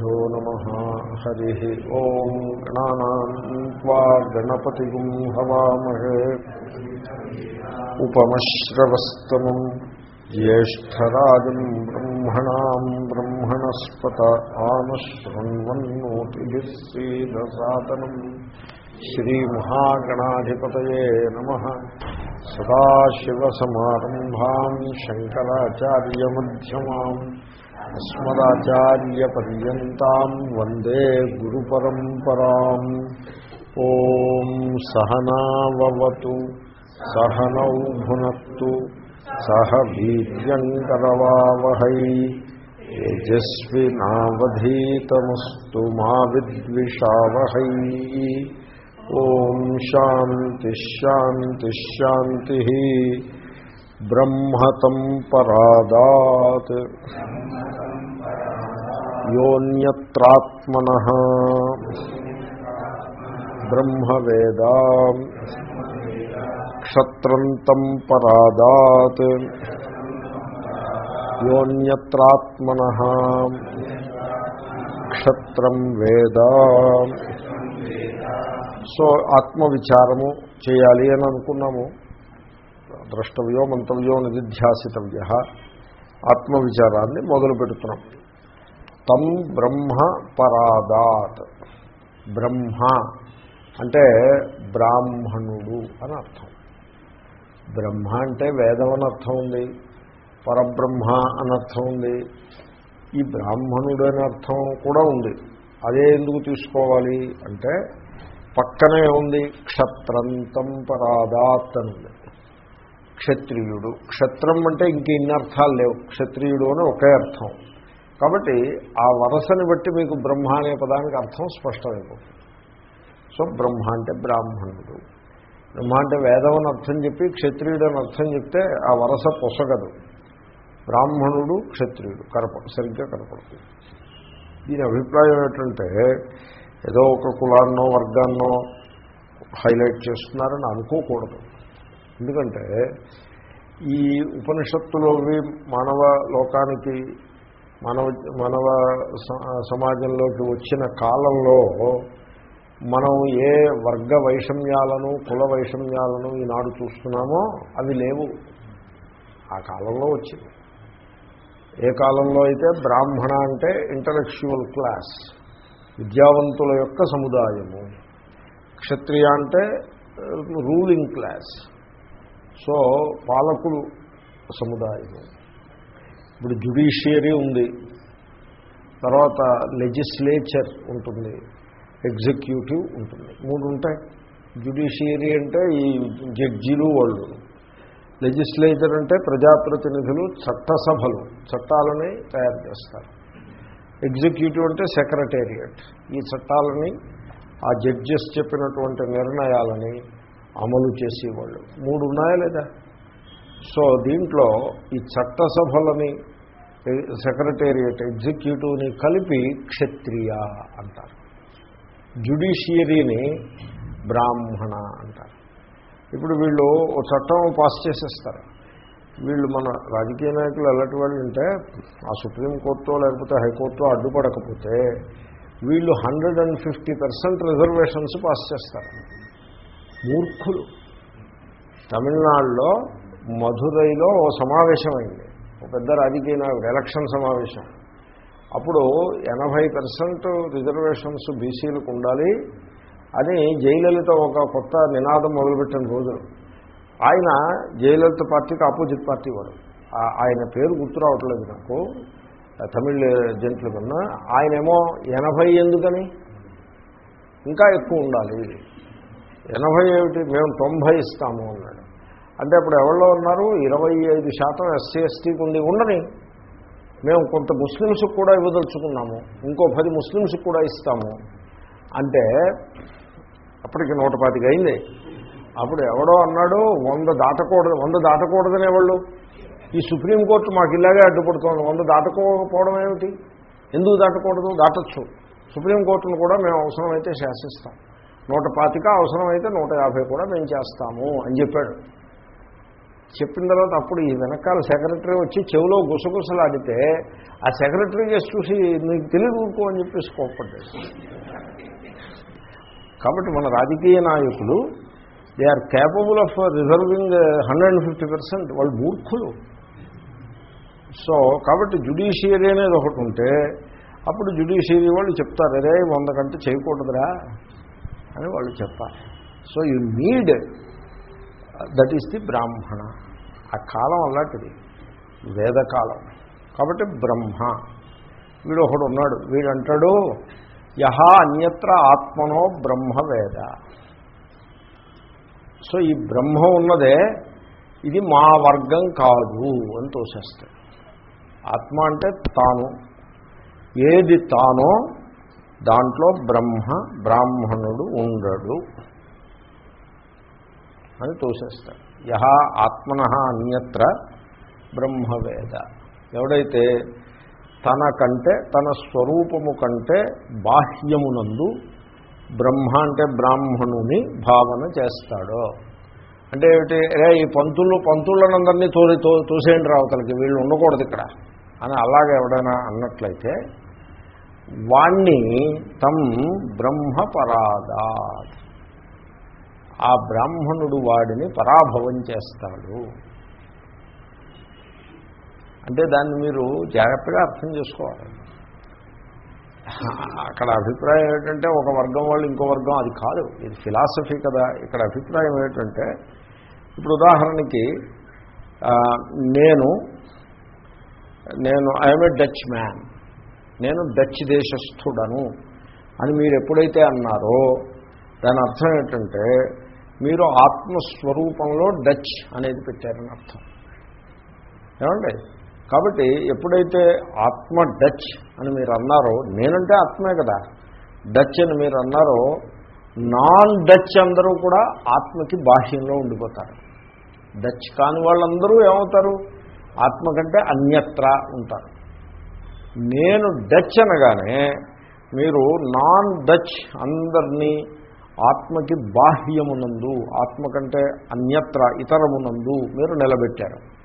श्रीगुरुभ्यो नमः हरिः ॐ गणानाम् त्वा गणपतिगुम् हवामहे उपमश्रवस्तमम् ज्येष्ठराजम् ब्रह्मणाम् ब्रह्मणस्पत आमशृण्वन्नोतिभिः सीदसादनम् श्रीमहागणाधिपतये नमः सदाशिवसमारम्भाम् शङ्कराचार्यमध्यमाम् అస్మదాచార్యపర్యంతం వందే గురు పరంపరా ఓం సహనావతు సహనౌ భునత్తు సహ వీర్యంకరవావహై తేజస్వినావధీతమస్తు మా విద్విషావహై ఓం శాంతిశాంతిశాంతి బ్రహ్మతం పరాదాత్ యోన్యత్రాత్మన బ్రహ్మవేద క్షత్రంతం పరాదాత్ యోన్యత్రాత్మన క్షత్రం వేద. సో ఆత్మవిచారము చేయాలి అని అనుకున్నాము. ద్రష్టవ్యో మంతవ్యో నిధిధ్యాసితవ్య. ఆత్మవిచారాన్ని మొదలు పెడుతున్నాం. తం బ్రహ్మ పరాదాత్. బ్రహ్మ అంటే బ్రాహ్మణుడు అని అర్థం. బ్రహ్మ అంటే వేదం అని అర్థం ఉంది. పరబ్రహ్మ అని అర్థం ఉంది. ఈ బ్రాహ్మణుడు అనే అర్థం కూడా ఉంది. అదే ఎందుకు తీసుకోవాలి అంటే పక్కనే ఉంది క్షత్రంతం పరాదాత్ అని ఉంది. క్షత్రియుడు. క్షత్రం అంటే ఇంక ఇన్ని అర్థాలు లేవు. క్షత్రియుడు అని ఒకే అర్థం. కాబట్టి ఆ వరసని బట్టి మీకు బ్రహ్మ అనే పదానికి అర్థం స్పష్టమైపోతుంది. సో బ్రహ్మ అంటే బ్రాహ్మణుడు. బ్రహ్మ అంటే వేదం అని అర్థం చెప్పి క్షత్రియుడు అని అర్థం చెప్తే ఆ వరస పొసగదు. బ్రాహ్మణుడు క్షత్రియుడు కరప సరిగ్గా కనపడుతుంది. దీని అభిప్రాయం ఏంటంటే ఏదో ఒక కులాన్నో వర్గాన్నో హైలైట్ చేస్తున్నారని అనుకోకూడదు. ఎందుకంటే ఈ ఉపనిషత్తులోవి మానవ లోకానికి మానవ మానవ సమాజంలోకి వచ్చిన కాలంలో మనం ఏ వర్గ వైషమ్యాలను కుల వైషమ్యాలను ఈనాడు చూస్తున్నామో అవి లేవు. ఆ కాలంలో వచ్చింది. ఏ కాలంలో అయితే బ్రాహ్మణ అంటే ఇంటలెక్చువల్ క్లాస్ విద్యావంతుల యొక్క సముదాయము. క్షత్రియ అంటే uh, రూలింగ్ క్లాస్. సో పాలకులు సముదాయము. ఇప్పుడు జ్యుడిషియరీ ఉంది. తర్వాత లెజిస్లేచర్ ఉంటుంది. ఎగ్జిక్యూటివ్ ఉంటుంది. మూడు ఉంటాయి. జ్యుడిషియరీ అంటే ఈ జడ్జీలు వాళ్ళు. లెజిస్లేచర్ అంటే ప్రజాప్రతినిధులు చట్టసభలు. చట్టాలని తయారు చేస్తారు. ఎగ్జిక్యూటివ్ అంటే సెక్రటేరియట్. ఈ చట్టాలని ఆ జడ్జెస్ చెప్పినటువంటి నిర్ణయాలని అమలు చేసేవాళ్ళు. మూడు ఉన్నాయా లేదా? సో దీంట్లో ఈ చట్టసభలని సెక్రటేరియట్ ఎగ్జిక్యూటివ్ని కలిపి క్షత్రియ అంటారు. జ్యుడిషియరీని బ్రాహ్మణ అంటారు. ఇప్పుడు వీళ్ళు ఓ చట్టం పాస్ చేసేస్తారు. వీళ్ళు మన రాజకీయ నాయకులు ఎలాంటి వాళ్ళు ఉంటే ఆ సుప్రీంకోర్టు లేకపోతే హైకోర్టు అడ్డుపడకపోతే వీళ్ళు hundred and fifty percent reservations pass చేస్తారు. మూర్ఖులు. తమిళనాడులో మధురైలో ఓ సమావేశం అయింది ఒక పెద్ద రాజకీయ నాయకుడు ఎలక్షన్ సమావేశం. అప్పుడు ఎనభై పర్సెంట్ రిజర్వేషన్స్ బీసీలకు ఉండాలి అని జయలలిత ఒక కొత్త నినాదం మొదలుపెట్టిన రోజులు ఆయన జయలలిత పార్టీకి ఆపోజిట్ పార్టీ వాడు. ఆయన పేరు గుర్తు రావట్లేదు నాకు తమిళ జంట్ల కన్నా. ఆయనేమో ఎనభై ఎందుకని? ఇంకా ఎక్కువ ఉండాలి. ఎనభై ఏమిటి? మేము తొంభై ఇస్తాము అన్నాడు. అంటే అప్పుడు ఎవరిలో ఉన్నారు? ఇరవై ఐదు శాతం ఎస్సీ ఎస్టీకి ఉంది ఉండని. మేము కొంత ముస్లిమ్స్కి కూడా ఇవ్వదలుచుకున్నాము. ఇంకో పది ముస్లిమ్స్కి కూడా ఇస్తాము. అంటే అప్పటికి నూట పాతిక అయింది. అప్పుడు ఎవడో అన్నాడు వంద దాటకూడదు వంద దాటకూడదనే వాళ్ళు. ఈ సుప్రీంకోర్టు మాకు ఇలాగే అడ్డుపడుతోంది. వంద దాటకపోవడం ఏమిటి? ఎందుకు దాటకూడదు? దాటచ్చు. సుప్రీంకోర్టును కూడా మేము అవసరమైతే శాసిస్తాం. నూట పాతిక అవసరమైతే నూట యాభై కూడా మేము చేస్తాము అని చెప్పాడు. చెప్పిన తర్వాత అప్పుడు ఈ వెనకాల సెక్రటరీ వచ్చి చెవిలో గుసగుసలాడితే ఆ సెక్రటరీ చేసి చూసి నీకు తెలియదు ఊరుకో అని చెప్పేసి కోప్పడ్డాడు. కాబట్టి మన రాజకీయ నాయకులు they are capable of reserving hundred fifty percent వాళ్ళు మూర్ఖులు. సో కాబట్టి జుడిషియరీ అనేది ఒకటి ఉంటే అప్పుడు జుడిషియరీ వాళ్ళు చెప్తారు అరే వంద కంటే చేయకూడదురా. అని వాళ్ళు చెప్పాలి so you need that is the Brahmana ఆ కాలం అలాంటిది. వేదకాలం కాబట్టి బ్రహ్మ. వీడు ఒకడు ఉన్నాడు. వీడంటాడు యహ అన్యత్ర ఆత్మనో బ్రహ్మ వేద. సో ఈ బ్రహ్మ ఉన్నదే ఇది మా వర్గం కాదు అని తోసేస్తాడు. ఆత్మ అంటే తాను. ఏది తానో దాంట్లో బ్రహ్మ బ్రాహ్మణుడు ఉండడు అని తోసేస్తాడు యహ ఆత్మన అన్యత్ర బ్రహ్మవేద. ఎవడైతే తన కంటే తన స్వరూపము కంటే బాహ్యమునందు బ్రహ్మ అంటే బ్రాహ్మణుని భావన చేస్తాడో. అంటే ఏమిటి? రే ఈ పంతులు పంతులనందరినీ తోలి తో తోసేయండి రావతలకి వీళ్ళు ఉండకూడదు ఇక్కడ అని అలాగే ఎవడైనా అన్నట్లయితే వాణ్ణి తం బ్రహ్మ ఆ బ్రాహ్మణుడు వాడిని పరాభవం చేస్తాడు. అంటే దాన్ని మీరు జాగ్రత్తగా అర్థం చేసుకోవాలి. అక్కడ అభిప్రాయం ఏంటంటే ఒక వర్గం వాళ్ళు ఇంకో వర్గం అది కాదు. ఇది ఫిలాసఫీ కదా. ఇక్కడ అభిప్రాయం ఏంటంటే ఇప్పుడు ఉదాహరణకి నేను నేను ఐఎమ్ ఏ డచ్ మ్యాన్ నేను డచ్ దేశస్థుడను అని మీరు ఎప్పుడైతే అన్నారో దాని అర్థం ఏంటంటే మీరు ఆత్మస్వరూపంలో డచ్ అనేది పెట్టారని అర్థం. ఏమండి? కాబట్టి ఎప్పుడైతే ఆత్మ డచ్ అని మీరు అన్నారో నేనంటే ఆత్మే కదా. డచ్ అని మీరు అన్నారో నాన్ డచ్ అందరూ కూడా ఆత్మకి బాహ్యంలో ఉండిపోతారు. డచ్ కాని వాళ్ళందరూ ఏమవుతారు? ఆత్మ కంటే అన్యత్ర ఉంటారు. నేను డచ్ అనగానే మీరు నాన్ డచ్ అందరినీ ఆత్మకి బాహ్యమునందు ఆత్మ కంటే అన్యత్ర ఇతరమునందు మీరు నిలబెట్టారు.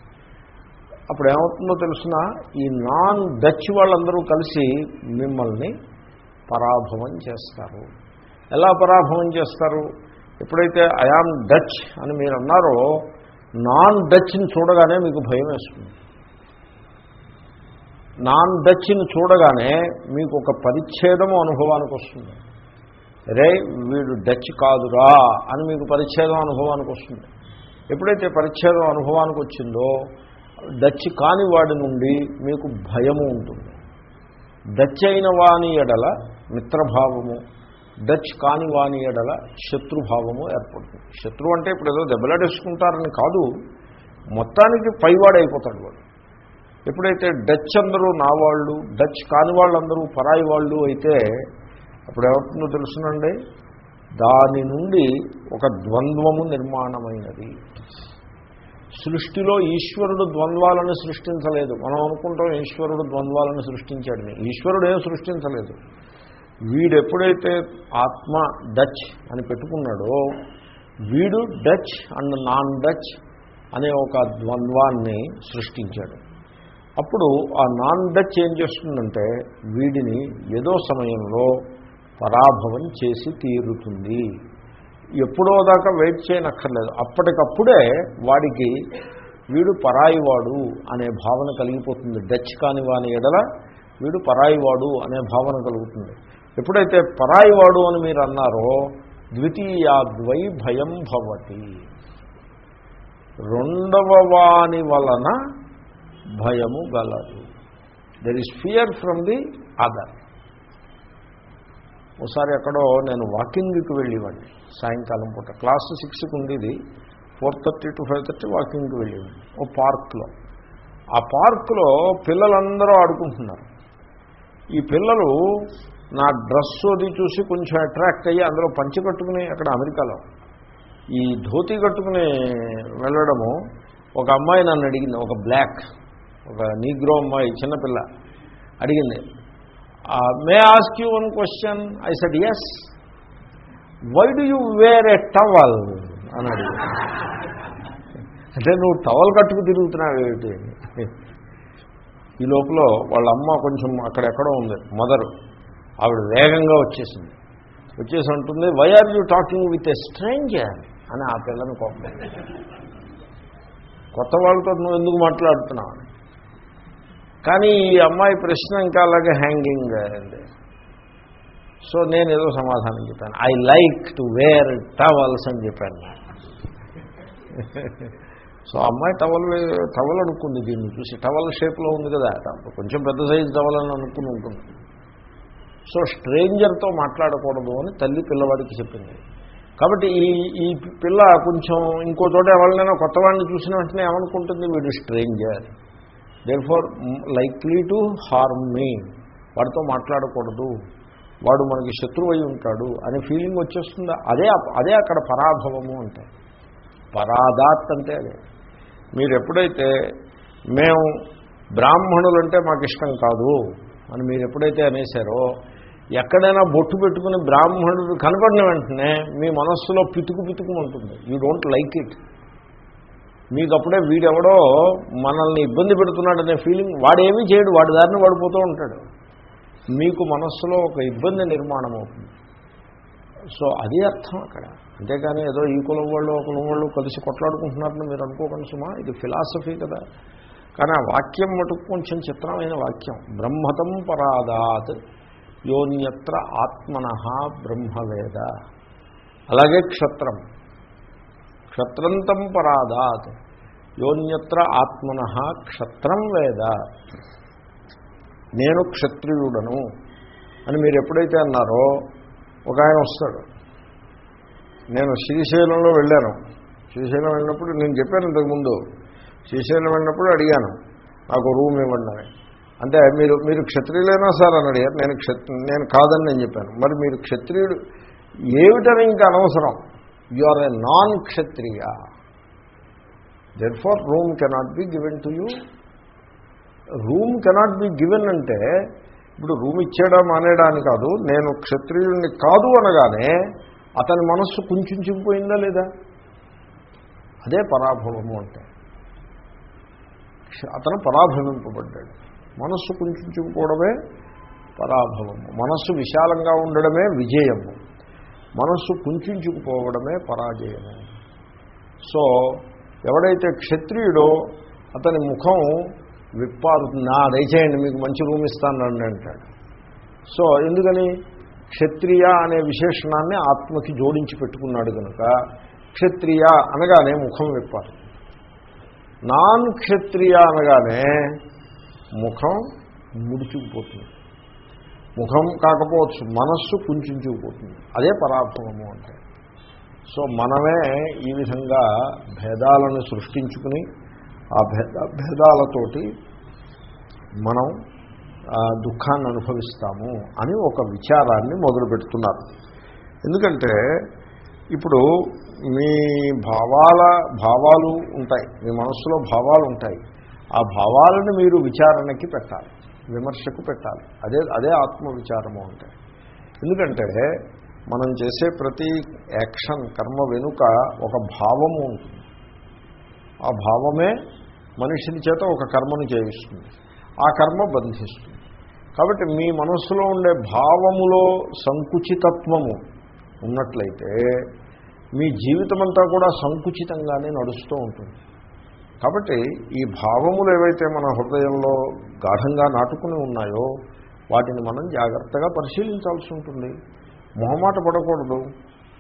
అప్పుడు ఏమవుతుందో తెలిసిన? ఈ నాన్ డచ్ వాళ్ళందరూ కలిసి మిమ్మల్ని పరాభవం చేస్తారు. ఎలా పరాభవం చేస్తారు? ఎప్పుడైతే ఐఆమ్ డచ్ అని మీరు అన్నారో నాన్ డచ్ని చూడగానే మీకు భయం వేస్తుంది. నాన్ డచ్ని చూడగానే మీకు ఒక పరిచ్ఛేదము అనుభవానికి వస్తుంది. రే వీడు డచ్ కాదురా అని మీకు పరిచ్ఛేదం అనుభవానికి వస్తుంది. ఎప్పుడైతే పరిచ్ఛేదం అనుభవానికి వచ్చిందో డచ్ కాని వాడి నుండి మీకు భయము ఉంటుంది. డచ్ అయిన వాని ఎడల మిత్రభావము డచ్ కాని వాని ఎడల శత్రుభావము ఏర్పడుతుంది. శత్రువు అంటే ఇప్పుడు ఏదో దెబ్బలాడేసుకుంటారని కాదు మొత్తానికి పైవాడైపోతాడు వాడు. ఎప్పుడైతే డచ్ అందరూ నా వాళ్ళు డచ్ కాని వాళ్ళందరూ పరాయి వాళ్ళు అయితే అప్పుడు ఏమవుతుందో తెలుసునండి? దాని నుండి ఒక ద్వంద్వము నిర్మాణమైనది. సృష్టిలో ఈశ్వరుడు ద్వంద్వాలను సృష్టించలేదు. మనం అనుకుంటాం ఈశ్వరుడు ద్వంద్వాలను సృష్టించాడని. ఈశ్వరుడు ఏం సృష్టించలేదు. వీడెప్పుడైతే ఆత్మ డచ్ అని పెట్టుకున్నాడో వీడు డచ్ అండ్ నాన్ డచ్ అనే ఒక ద్వంద్వాన్ని సృష్టించాడు. అప్పుడు ఆ నాన్ డచ్ ఏం చేస్తుందంటే వీడిని ఏదో సమయంలో పరాభవం చేసి తీరుతుంది. ఎప్పుడో దాకా వెయిట్ చేయనక్కర్లేదు. అప్పటికప్పుడే వాడికి వీడు పరాయివాడు అనే భావన కలిగిపోతుంది. డచ్ కాని వాని ఎడల వీడు పరాయివాడు అనే భావన కలుగుతుంది. ఎప్పుడైతే పరాయివాడు అని మీరు అన్నారో ద్వితీయాద్వై భయం భవతి. రెండవ వాని వలన భయము గలదు. There is fear from the other ఒకసారి ఎక్కడో నేను వాకింగ్కి వెళ్ళేవాడిని. సాయంకాలం పూట. క్లాస్ సిక్స్కి ఉండేది. Four thirty to five thirty వాకింగ్కి వెళ్ళేవాడిని. ఓ పార్క్లో ఆ పార్క్లో పిల్లలందరూ ఆడుకుంటున్నారు. ఈ పిల్లలు నా డ్రెస్ అది చూసి కొంచెం అట్రాక్ట్ అయ్యి అందులో పంచి కట్టుకుని అక్కడ అమెరికాలో. ఈ ధోతి కట్టుకుని వెళ్ళడము ఒక అమ్మాయి నన్ను అడిగింది ఒక బ్లాక్ ఒక నీగ్రో అమ్మాయి చిన్నపిల్ల అడిగింది may ask you one question I said yes why do you wear a towel అని అడిగింది. అంటే నువ్వు టవల్ కట్టుకు తిరుగుతున్నావు ఏమిటి? ఈ లోపల వాళ్ళ అమ్మ కొంచెం అక్కడెక్కడో ఉంది మదరు ఆవిడ వేగంగా వచ్చేసింది. వచ్చేసి ఉంటుంది why are you talking with a stranger అని ఆ పిల్లని కోపం. కొత్త వాళ్ళతో నువ్వు ఎందుకు మాట్లాడుతున్నావు? అని కానీ ఈ అమ్మాయి ప్రశ్న ఇంకా అలాగే హ్యాంగింగ్ అండి సో నేను ఏదో సమాధానం చెప్పాను. I like to wear towels అని చెప్పాను సో అమ్మాయి టవల్ టవల్ అనుకుంది దీన్ని చూసి. టవల్ షేప్లో ఉంది కదా. కొంచెం పెద్ద సైజు టవల్ అని అనుకుని ఉంటుంది. సో స్ట్రేంజర్తో మాట్లాడకూడదు అని తల్లి పిల్లవాడికి చెప్పింది. కాబట్టి ఈ ఈ పిల్ల కొంచెం ఇంకో చోట ఎవరినైనా కొత్త వాడిని చూసిన వెంటనే ఏమనుకుంటుంది? వీడు stranger they're far likely to harm me వాడితో మాట్లాడకూడదు. వాడు మనకి శత్రువు అయి ఉంటాడు అనే ఫీలింగ్ వచ్చేస్తుందా. అదే అదే అక్కడ పరాభవము అంటే. పరాదాత్ అంటే అదే. మీరు ఎప్పుడైతే మేము బ్రాహ్మణులు అంటే మాకు ఇష్టం కాదు అని మీరు ఎప్పుడైతే అనేసారో ఎక్కడైనా బొట్టు పెట్టుకుని బ్రాహ్మణుడు కనపడిన వెంటనే మీ మనస్సులో పితుకు పితుకు ఉంటుంది. యూ డోంట్ లైక్ ఇట్ మీకు అప్పుడే వీడెవడో మనల్ని ఇబ్బంది పెడుతున్నాడనే ఫీలింగ్ వాడేమీ చేయడు వాడి దారిని వాడిపోతూ ఉంటాడు. మీకు మనస్సులో ఒక ఇబ్బంది నిర్మాణం అవుతుంది సో అది అర్థం అక్కడ. అంతేకాని ఏదో ఈ కులం వాళ్ళు ఒక కులం వాళ్ళు కలిసి కొట్లాడుకుంటున్నారని మీరు అనుకోకండి సుమా ఇది ఫిలాసఫీ కదా. కానీ ఆ వాక్యం మటుకు కొంచెం చిత్రమైన వాక్యం. బ్రహ్మతం పరాదాత్ యోన్యత్ర ఆత్మన బ్రహ్మవేద. అలాగే క్షత్రం. క్షత్రంతం పరాదాత్ యోన్యత్ర ఆత్మన క్షత్రం వేద. నేను క్షత్రియుడను అని మీరు ఎప్పుడైతే అన్నారో ఒక ఆయన వస్తాడు. నేను శ్రీశైలంలో వెళ్ళాను. శ్రీశైలం వెళ్ళినప్పుడు నేను చెప్పాను ఇంతకుముందు శ్రీశైలం వెళ్ళినప్పుడు అడిగాను నాకు రూమ్ ఇవ్వండి అంటే మీరు మీరు క్షత్రియులైనా సార్ అని అడిగారు. నేను క్షత్రి నేను కాదని నేను చెప్పాను. మరి మీరు క్షత్రియుడు ఏమిటని ఇంకా అనవసరం. You are a non Kshatriya therefore room cannot be given to you room cannot be given అంటే ఇప్పుడు రూమ్ ఇచ్చేయడం అనేయడాన్ని కాదు నేను క్షత్రియుడిని కాదు అనగానే అతని మనస్సు కుంచుకుపోయిందా లేదా? అదే పరాభవము అంటే. అతను పరాభవింపబడ్డాడు. మనస్సు కుంచుకుపోవడమే పరాభవము. మనస్సు విశాలంగా ఉండడమే విజయము. మనస్సు కుంచుకుపోవడమే పరాజయమే. సో ఎవడైతే క్షత్రియుడో అతని ముఖం విప్పారు నా దయచేయండి మీకు మంచి రూమ్ ఇస్తానండి అంటాడు. సో ఎందుకని? క్షత్రియ అనే విశేషణాన్ని ఆత్మకి జోడించి పెట్టుకున్నాడు కనుక క్షత్రియ అనగానే ముఖం విప్పారు నాన్ క్షత్రియ అనగానే ముఖం ముడుచుకుపోతుంది. ముఖం కాకపోవచ్చు మనస్సు కుంచుకుపోతుంది అదే పరాభవము అంటే. సో మనమే ఈ విధంగా భేదాలను సృష్టించుకుని ఆ భేద భేదాలతోటి మనం ఆ, దుఃఖాన్ని అనుభవిస్తాము అని ఒక విచారాన్ని మొదలు పెడుతున్నారు. ఎందుకంటే ఇప్పుడు మీ భావాల భావాలు ఉంటాయి. మీ మనస్సులో భావాలు ఉంటాయి. ఆ భావాలను మీరు విచారణకి పెట్టాలి. విమర్శకు పెట్టాలి. అదే అదే ఆత్మవిచారము అంటే. ఎందుకంటే మనం చేసే ప్రతి యాక్షన్ కర్మ వెనుక ఒక భావము ఉంటుంది. ఆ భావమే మనిషిని చేత ఒక కర్మను చేయిస్తుంది. ఆ కర్మ బంధిస్తుంది. కాబట్టి మీ మనస్సులో ఉండే భావములో సంకుచితత్వము ఉన్నట్లయితే మీ జీవితమంతా కూడా సంకుచితంగానే నడుస్తూ ఉంటుంది. కాబట్టి ఈ భావములు ఏవైతే మన హృదయంలో గాఢంగా నాటుకుని ఉన్నాయో వాటిని మనం జాగ్రత్తగా పరిశీలించాల్సి ఉంటుంది. మొహమాట పడకూడదు.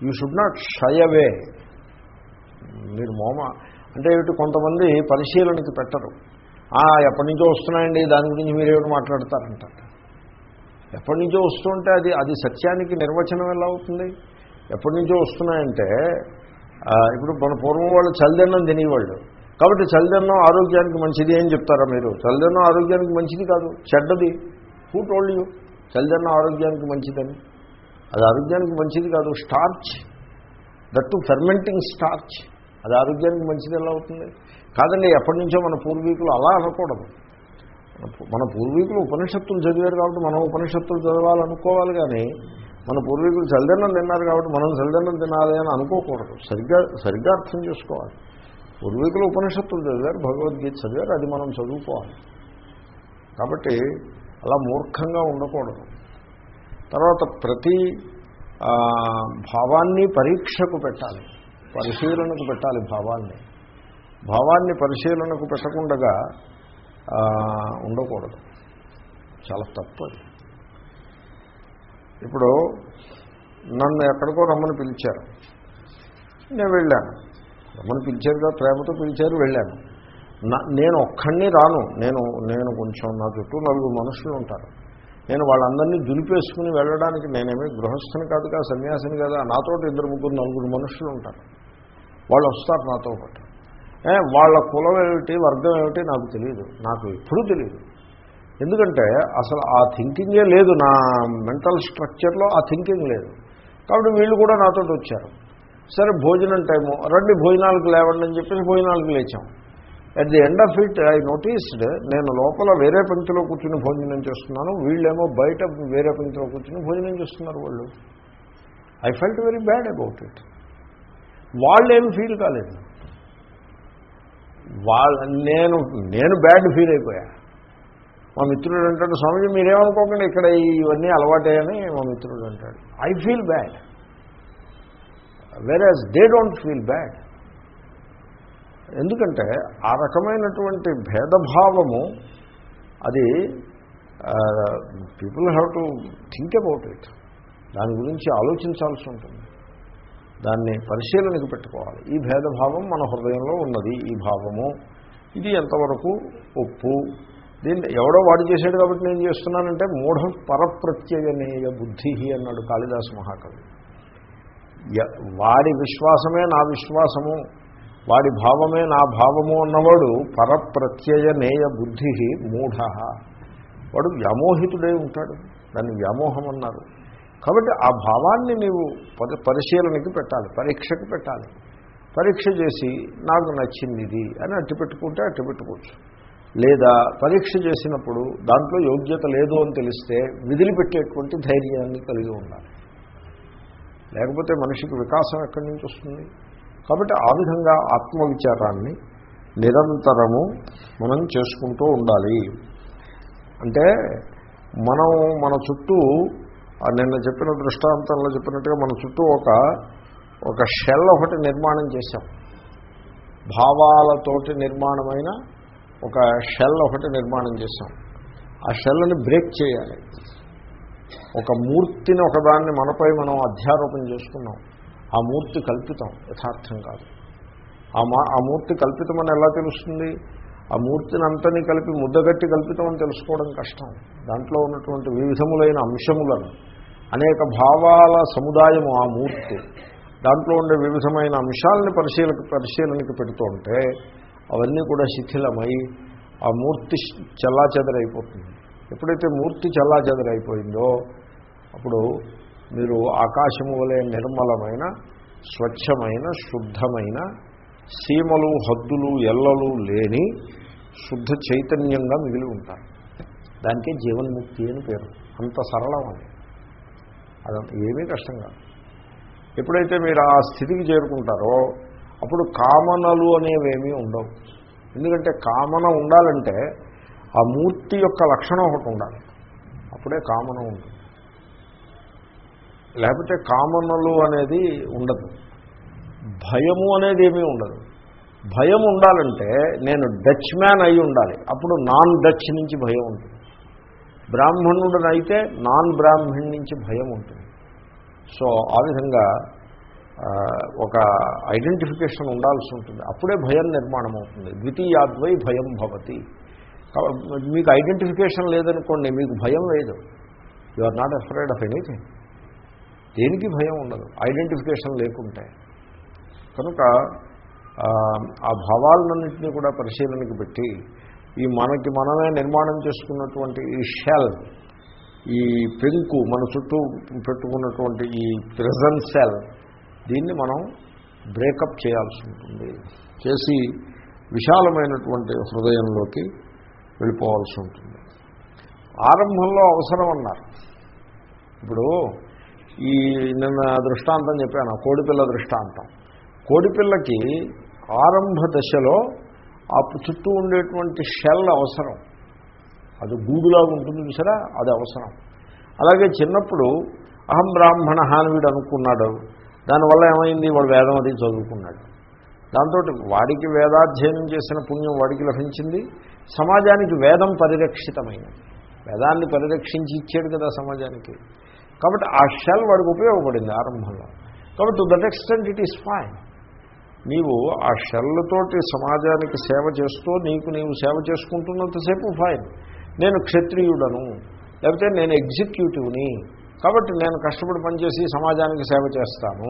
యూ షుడ్ నాట్ షయవే మీరు మోమ అంటే ఏమిటి? కొంతమంది పరిశీలనకి పెట్టరు. ఎప్పటి నుంచో వస్తున్నాయండి దాని గురించి మీరు ఏమిటి మాట్లాడతారంటారు? ఎప్పటి నుంచో వస్తుంటే అది అది సత్యానికి నిర్వచనం ఎలా అవుతుంది? ఎప్పటి నుంచో వస్తున్నాయంటే ఇప్పుడు మన పూర్వం వాళ్ళు చలిదన్నం తినేవాళ్ళు. కాబట్టి చలిదన్నం ఆరోగ్యానికి మంచిది అని చెప్తారా మీరు? చలిదన్నం ఆరోగ్యానికి మంచిది కాదు. చెడ్డది. హూ టోల్డ్ యూ చలిదన్నం ఆరోగ్యానికి మంచిదని. అది ఆరోగ్యానికి మంచిది కాదు. స్టార్చ్ దట్టు ఫెర్మెంటింగ్ స్టార్చ్ అది ఆరోగ్యానికి మంచిది ఎలా అవుతుంది? కాదండి ఎప్పటి నుంచో మన పూర్వీకులు అలా అనకూడదు. మన- పూర్వీకులు ఉపనిషత్తులు చదివారు కాబట్టి మనం ఉపనిషత్తులు చదవాలనుకోవాలి కానీ మన పూర్వీకులు చలిదన్నం తిన్నారు కాబట్టి మనం చలిదన్నం తినాలి అని అనుకోకూడదు. సరిగ్గా సరిగ్గా అర్థం చేసుకోవాలి. పూర్వీకులు ఉపనిషత్తులు చదివారు భగవద్గీత చదివారు అది మనం చదువుకోవాలి. కాబట్టి అలా మూర్ఖంగా ఉండకూడదు. తర్వాత ప్రతి భావాన్ని పరీక్షకు పెట్టాలి. పరిశీలనకు పెట్టాలి భావాన్ని. భావాన్ని పరిశీలనకు పెట్టకుండా ఉండకూడదు. చాలా తప్పు అది. ఇప్పుడు నన్ను ఎక్కడికో రమ్మని పిలిచారు. నేను వెళ్ళాను. రమ్మని పిలిచారు కదా ప్రేమతో పిలిచారు వెళ్ళాను. నా నేను ఒక్కడిని రాను. నేను నేను కొంచెం నా చుట్టూ నలుగురు మనుషులు ఉంటారు. నేను వాళ్ళందరినీ దులిపేసుకుని వెళ్ళడానికి నేనేమీ గృహస్థుని కాదు కదా సన్యాసిని కదా నాతో ఇద్దరు ముగ్గురు నలుగురు మనుషులు ఉంటారు. వాళ్ళు వస్తారు నాతో పాటు. వాళ్ళ కులం ఏమిటి వర్గం ఏమిటి నాకు తెలియదు నాకు ఎప్పుడూ తెలియదు ఎందుకంటే అసలు ఆ థింకింగే లేదు నా మెంటల్ స్ట్రక్చర్లో ఆ థింకింగ్ లేదు. కాబట్టి వీళ్ళు కూడా నాతో వచ్చారు. సరే భోజనం టైము. రండి భోజనాలకు లేవండి అని చెప్పేసి భోజనాలకు లేచాం. At the end of it I noticed నేను లోపల వేరే పంక్తిలో కూర్చుని భోజనం చేస్తున్నాను. వీళ్ళేమో బయట వేరే పంక్తిలో కూర్చుని భోజనం చేస్తున్నారు వాళ్ళు. I felt very bad about it వాళ్ళు ఏమి ఫీల్ కాలేదు. వాళ్ళ నేను నేను బ్యాడ్ ఫీల్ అయిపోయా. మా మిత్రుడు అంటాడు స్వామిజీ మీరేమనుకోకండి ఇక్కడ ఇవన్నీ అలవాటేయని మా మిత్రుడు అంటాడు I feel bad whereas they don't feel bad ఎందుకంటే ఆ రకమైనటువంటి భేదభావము అది people have to think about it దాని గురించి ఆలోచించాల్సి ఉంటుంది. దాన్ని పరిశీలనకు పెట్టుకోవాలి. ఈ భేదభావం మన హృదయంలో ఉన్నది ఈ భావము. ఇది ఎంతవరకు ఒప్పు? దీన్ని ఎవడో వాడు చేశాడు కాబట్టి నేను చేస్తున్నానంటే మూఢ పరప్రత్యయనేయ బుద్ధి అన్నాడు కాళిదాసు మహాకవి. వాడి విశ్వాసమే నా విశ్వాసము వాడి భావమే నా భావము అన్నవాడు పరప్రత్యయ నేయ బుద్ధి మూఢ. వాడు వ్యామోహితుడై ఉంటాడు దాన్ని వ్యామోహం అన్నారు. కాబట్టి ఆ భావాన్ని నీవు పరి- పరిశీలనకి పెట్టాలి పరీక్షకు పెట్టాలి. పరీక్ష చేసి నాకు నచ్చింది ఇది అని అట్టి పెట్టుకుంటే అట్టి పెట్టుకోవచ్చు లేదా పరీక్ష చేసినప్పుడు దాంట్లో యోగ్యత లేదు అని తెలిస్తే విదిలిపెట్టేటువంటి ధైర్యాన్ని కలిగి ఉండాలి. లేకపోతే మనిషికి వికాసం ఎక్కడి నుంచి వస్తుంది? కాబట్టి ఆ విధంగా ఆత్మవిచారాన్ని నిరంతరము మనం చేసుకుంటూ ఉండాలి. అంటే మనం మన చుట్టూ ఆ నిన్న చెప్పిన దృష్టాంతంలో చెప్పినట్టుగా మన చుట్టూ ఒక ఒక షెల్ ఒకటి నిర్మాణం చేశాం. భావాలతోటి నిర్మాణమైన ఒక షెల్ ఒకటి నిర్మాణం చేశాం. ఆ షెల్ని బ్రేక్ చేయాలి. ఒక మూర్తిని ఒకదాన్ని మనపై మనం అధ్యారోపణ చేసుకున్నాం. ఆ మూర్తి కల్పితం యథార్థం కాదు. ఆ మా ఆ మూర్తి కల్పితమని ఎలా తెలుస్తుంది? ఆ మూర్తిని అంతని కలిపి ముద్దగట్టి కల్పితం అని తెలుసుకోవడం కష్టం. దాంట్లో ఉన్నటువంటి వివిధములైన అంశములను అనేక భావాల సముదాయము ఆ మూర్తి. దాంట్లో ఉండే వివిధమైన అంశాలని పరిశీల పరిశీలనకి పెడుతుంటే అవన్నీ కూడా శిథిలమై ఆ మూర్తి చెల్లాచెదరైపోతుంది. ఎప్పుడైతే మూర్తి చల్లాచెదరైపోయిందో అప్పుడు మీరు ఆకాశము వలె నిర్మలమైన స్వచ్ఛమైన శుద్ధమైన సీమలు హద్దులు ఎల్లలు లేని శుద్ధ చైతన్యంగా మిగిలి ఉంటారు. దానికే జీవన్ముక్తి అని పేరు. అంత సరళం అది. అదంత ఏమీ కష్టం కాదు. ఎప్పుడైతే మీరు ఆ స్థితికి చేరుకుంటారో అప్పుడు కామనలు అనేవేమీ ఉండవు. ఎందుకంటే కామన ఉండాలంటే ఆ మూర్తి యొక్క లక్షణం ఒకటి ఉండాలి. అప్పుడే కామన ఉంటుంది. లేకపోతే కామనలు అనేది ఉండదు. భయము అనేది ఏమీ ఉండదు. భయం ఉండాలంటే నేను డచ్ మ్యాన్ అయి ఉండాలి. అప్పుడు నాన్ డచ్ నుంచి భయం ఉంటుంది. బ్రాహ్మణుడు అయితే నాన్ బ్రాహ్మణ్ నుంచి భయం ఉంటుంది. సో ఆ విధంగా ఒక ఐడెంటిఫికేషన్ ఉండాల్సి ఉంటుంది. అప్పుడే భయం నిర్మాణం అవుతుంది. ద్వితీయాద్వై భయం భవతి. మీకు ఐడెంటిఫికేషన్ లేదనుకోండి మీకు భయం లేదు. You are not afraid of anything దేనికి భయం ఉండదు. ఐడెంటిఫికేషన్ లేకుంటే. కనుక ఆ, భావాలన్నింటినీ కూడా పరిశీలనకి పెట్టి ఈ మనకి మనమే నిర్మాణం చేసుకున్నటువంటి ఈ షెల్ ఈ పెంకు మన చుట్టూ పెట్టుకున్నటువంటి ఈ ప్రెజెంట్ సెల్ దీన్ని మనం బ్రేకప్ చేయాల్సి ఉంటుంది. చేసి విశాలమైనటువంటి హృదయంలోకి వెళ్ళిపోవాల్సి ఉంటుంది. ఆరంభంలో అవసరం అన్నారు. ఇప్పుడు ఈ నిన్న దృష్టాంతం చెప్పాను కోడిపిల్ల దృష్టాంతం. కోడిపిల్లకి ఆరంభ దశలో ఆ చుట్టూ ఉండేటువంటి షెల్ అవసరం. అది గూడులాగా ఉంటుంది చూసారా? అది అవసరం. అలాగే చిన్నప్పుడు అహం బ్రాహ్మణ అని వీడు అనుకున్నాడు. దానివల్ల ఏమైంది? వాడు వేదం అది చదువుకున్నాడు. దాంతో వాడికి వేదాధ్యయనం చేసిన పుణ్యం వాడికి లభించింది. సమాజానికి వేదం పరిరక్షితమైనది వేదాన్ని పరిరక్షించి ఇచ్చాడు కదా సమాజానికి. కాబట్టి ఆ షెల్ వాడికి ఉపయోగపడింది ఆరంభంలో. కాబట్టి to that extent it is fine నీవు ఆ షెల్లతోటి సమాజానికి సేవ చేస్తూ నీకు నీవు సేవ చేసుకుంటున్నంతసేపు ఫైన్ నేను క్షత్రియుడను లేకపోతే నేను ఎగ్జిక్యూటివ్ని కాబట్టి నేను కష్టపడి పనిచేసి సమాజానికి సేవ చేస్తాను.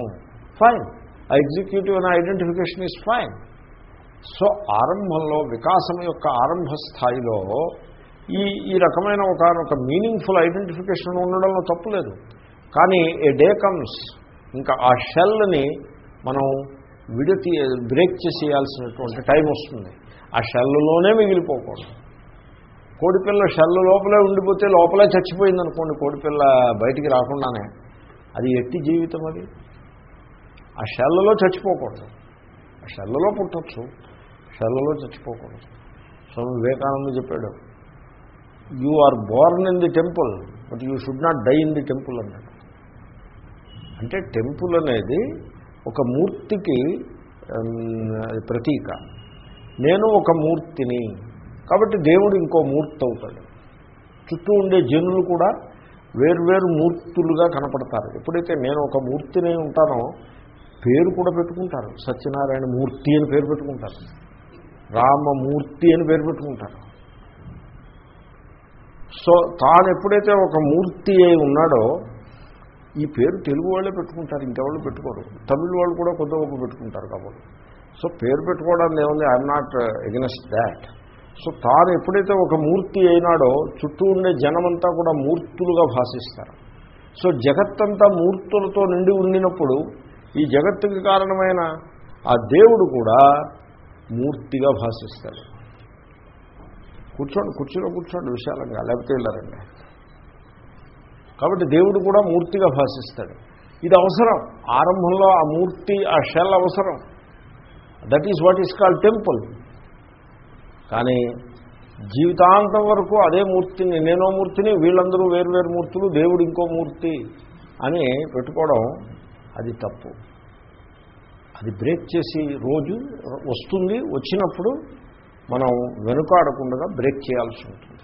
ఫైన్ ఆ ఎగ్జిక్యూటివ్ అనే ఐడెంటిఫికేషన్ ఈజ్ ఫైన్ సో ఆరంభంలో వికాసం యొక్క ఆరంభ స్థాయిలో ఈ ఈ రకమైన ఒక ఒక మీనింగ్ఫుల్ ఐడెంటిఫికేషన్ ఉండడంలో తప్పులేదు. కానీ ఏ డే కమ్స్ ఇంకా ఆ షెల్ని మనం విడతి బ్రేక్ చేసేయాల్సినటువంటి టైం వస్తుంది. ఆ షెల్లోనే మిగిలిపోకూడదు. కోడిపిల్ల షెల్ లోపలే ఉండిపోతే లోపలే చచ్చిపోయింది అనుకోండి కోడిపిల్ల బయటికి రాకుండానే. అది ఎట్టి జీవితం అది? ఆ షెల్లలో చచ్చిపోకూడదు. ఆ షెల్లలో పుట్టచ్చు. షెల్లలో చచ్చిపోకూడదు. స్వామి వివేకానంద చెప్పాడు you are born in the temple but you should not die in the temple అన్నాడు అంటే టెంపుల్ అనేది ఒక మూర్తికి ప్రతీక. నేను ఒక మూర్తిని కాబట్టి దేవుడు ఇంకో మూర్తి అవుతాడు. చుట్టూ ఉండే జనులు కూడా వేర్వేరు మూర్తులుగా కనపడతారు. ఎప్పుడైతే నేను ఒక మూర్తిని ఉంటానో పేరు కూడా పెట్టుకుంటారు. సత్యనారాయణ మూర్తి అని పేరు పెట్టుకుంటారు. రామమూర్తి అని పేరు పెట్టుకుంటారు. సో తాను ఎప్పుడైతే ఒక మూర్తి అయి ఉన్నాడో ఈ పేరు తెలుగు వాళ్ళే పెట్టుకుంటారు ఇంకెవాళ్ళు పెట్టుకోరు. తమిళ వాళ్ళు కూడా కొత్త గొప్ప పెట్టుకుంటారు కాబట్టి. సో పేరు పెట్టుకోవడానికి ఏముంది? I'm not against that so తాను ఎప్పుడైతే ఒక మూర్తి అయినాడో చుట్టూ ఉండే జనమంతా కూడా మూర్తులుగా భాషిస్తారు. సో జగత్తంతా మూర్తులతో నిండి ఉండినప్పుడు ఈ జగత్తుకి కారణమైన ఆ దేవుడు కూడా మూర్తిగా భాషిస్తాడు. కూర్చోండి కుర్చీలో కూర్చోండి విశాలంగా లేకపోతే వెళ్ళారండి. కాబట్టి దేవుడు కూడా మూర్తిగా భాషిస్తాడు. ఇది అవసరం. ఆరంభంలో ఆ మూర్తి ఆ షెల్ అవసరం. That is what is called temple కానీ జీవితాంతం వరకు అదే మూర్తిని నేనో మూర్తిని వీళ్ళందరూ వేరు మూర్తులు దేవుడు ఇంకో మూర్తి అని పెట్టుకోవడం అది తప్పు. అది బ్రేక్ చేసి రోజు వస్తుంది వచ్చినప్పుడు మనం వెనుకాడకుండా బ్రేక్ చేయాల్సి ఉంటుంది.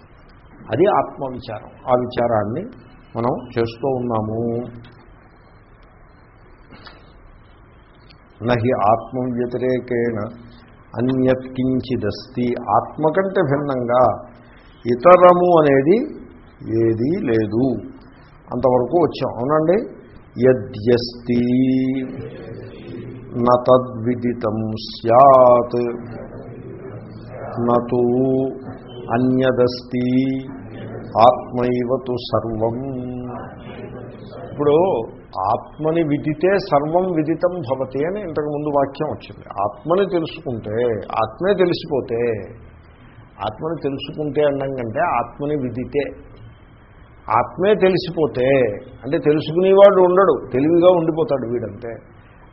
అది ఆత్మవిచారం. ఆ విచారాన్ని మనం చేస్తూ ఉన్నాము. నహి ఆత్మ వ్యతిరేకేణ అన్యత్కించిదస్తి ఆత్మ కంటే భిన్నంగా ఇతరము అనేది ఏదీ లేదు. అంతవరకు వచ్చాం. అవునండి? యద్యస్తి. నతద్విదితం సత్ నూ అన్యదస్తి ఆత్మైవతు సర్వం. ఇప్పుడు ఆత్మని విదితే సర్వం విదితం భవతి అని ఇంతకుముందు వాక్యం వచ్చింది. ఆత్మని తెలుసుకుంటే ఆత్మే తెలిసిపోతే ఆత్మని తెలుసుకుంటే అన్నం కంటే ఆత్మని విదితే. ఆత్మే తెలిసిపోతే అంటే తెలుసుకునేవాడు ఉండడు తెలివిగా ఉండిపోతాడు వీడంతే.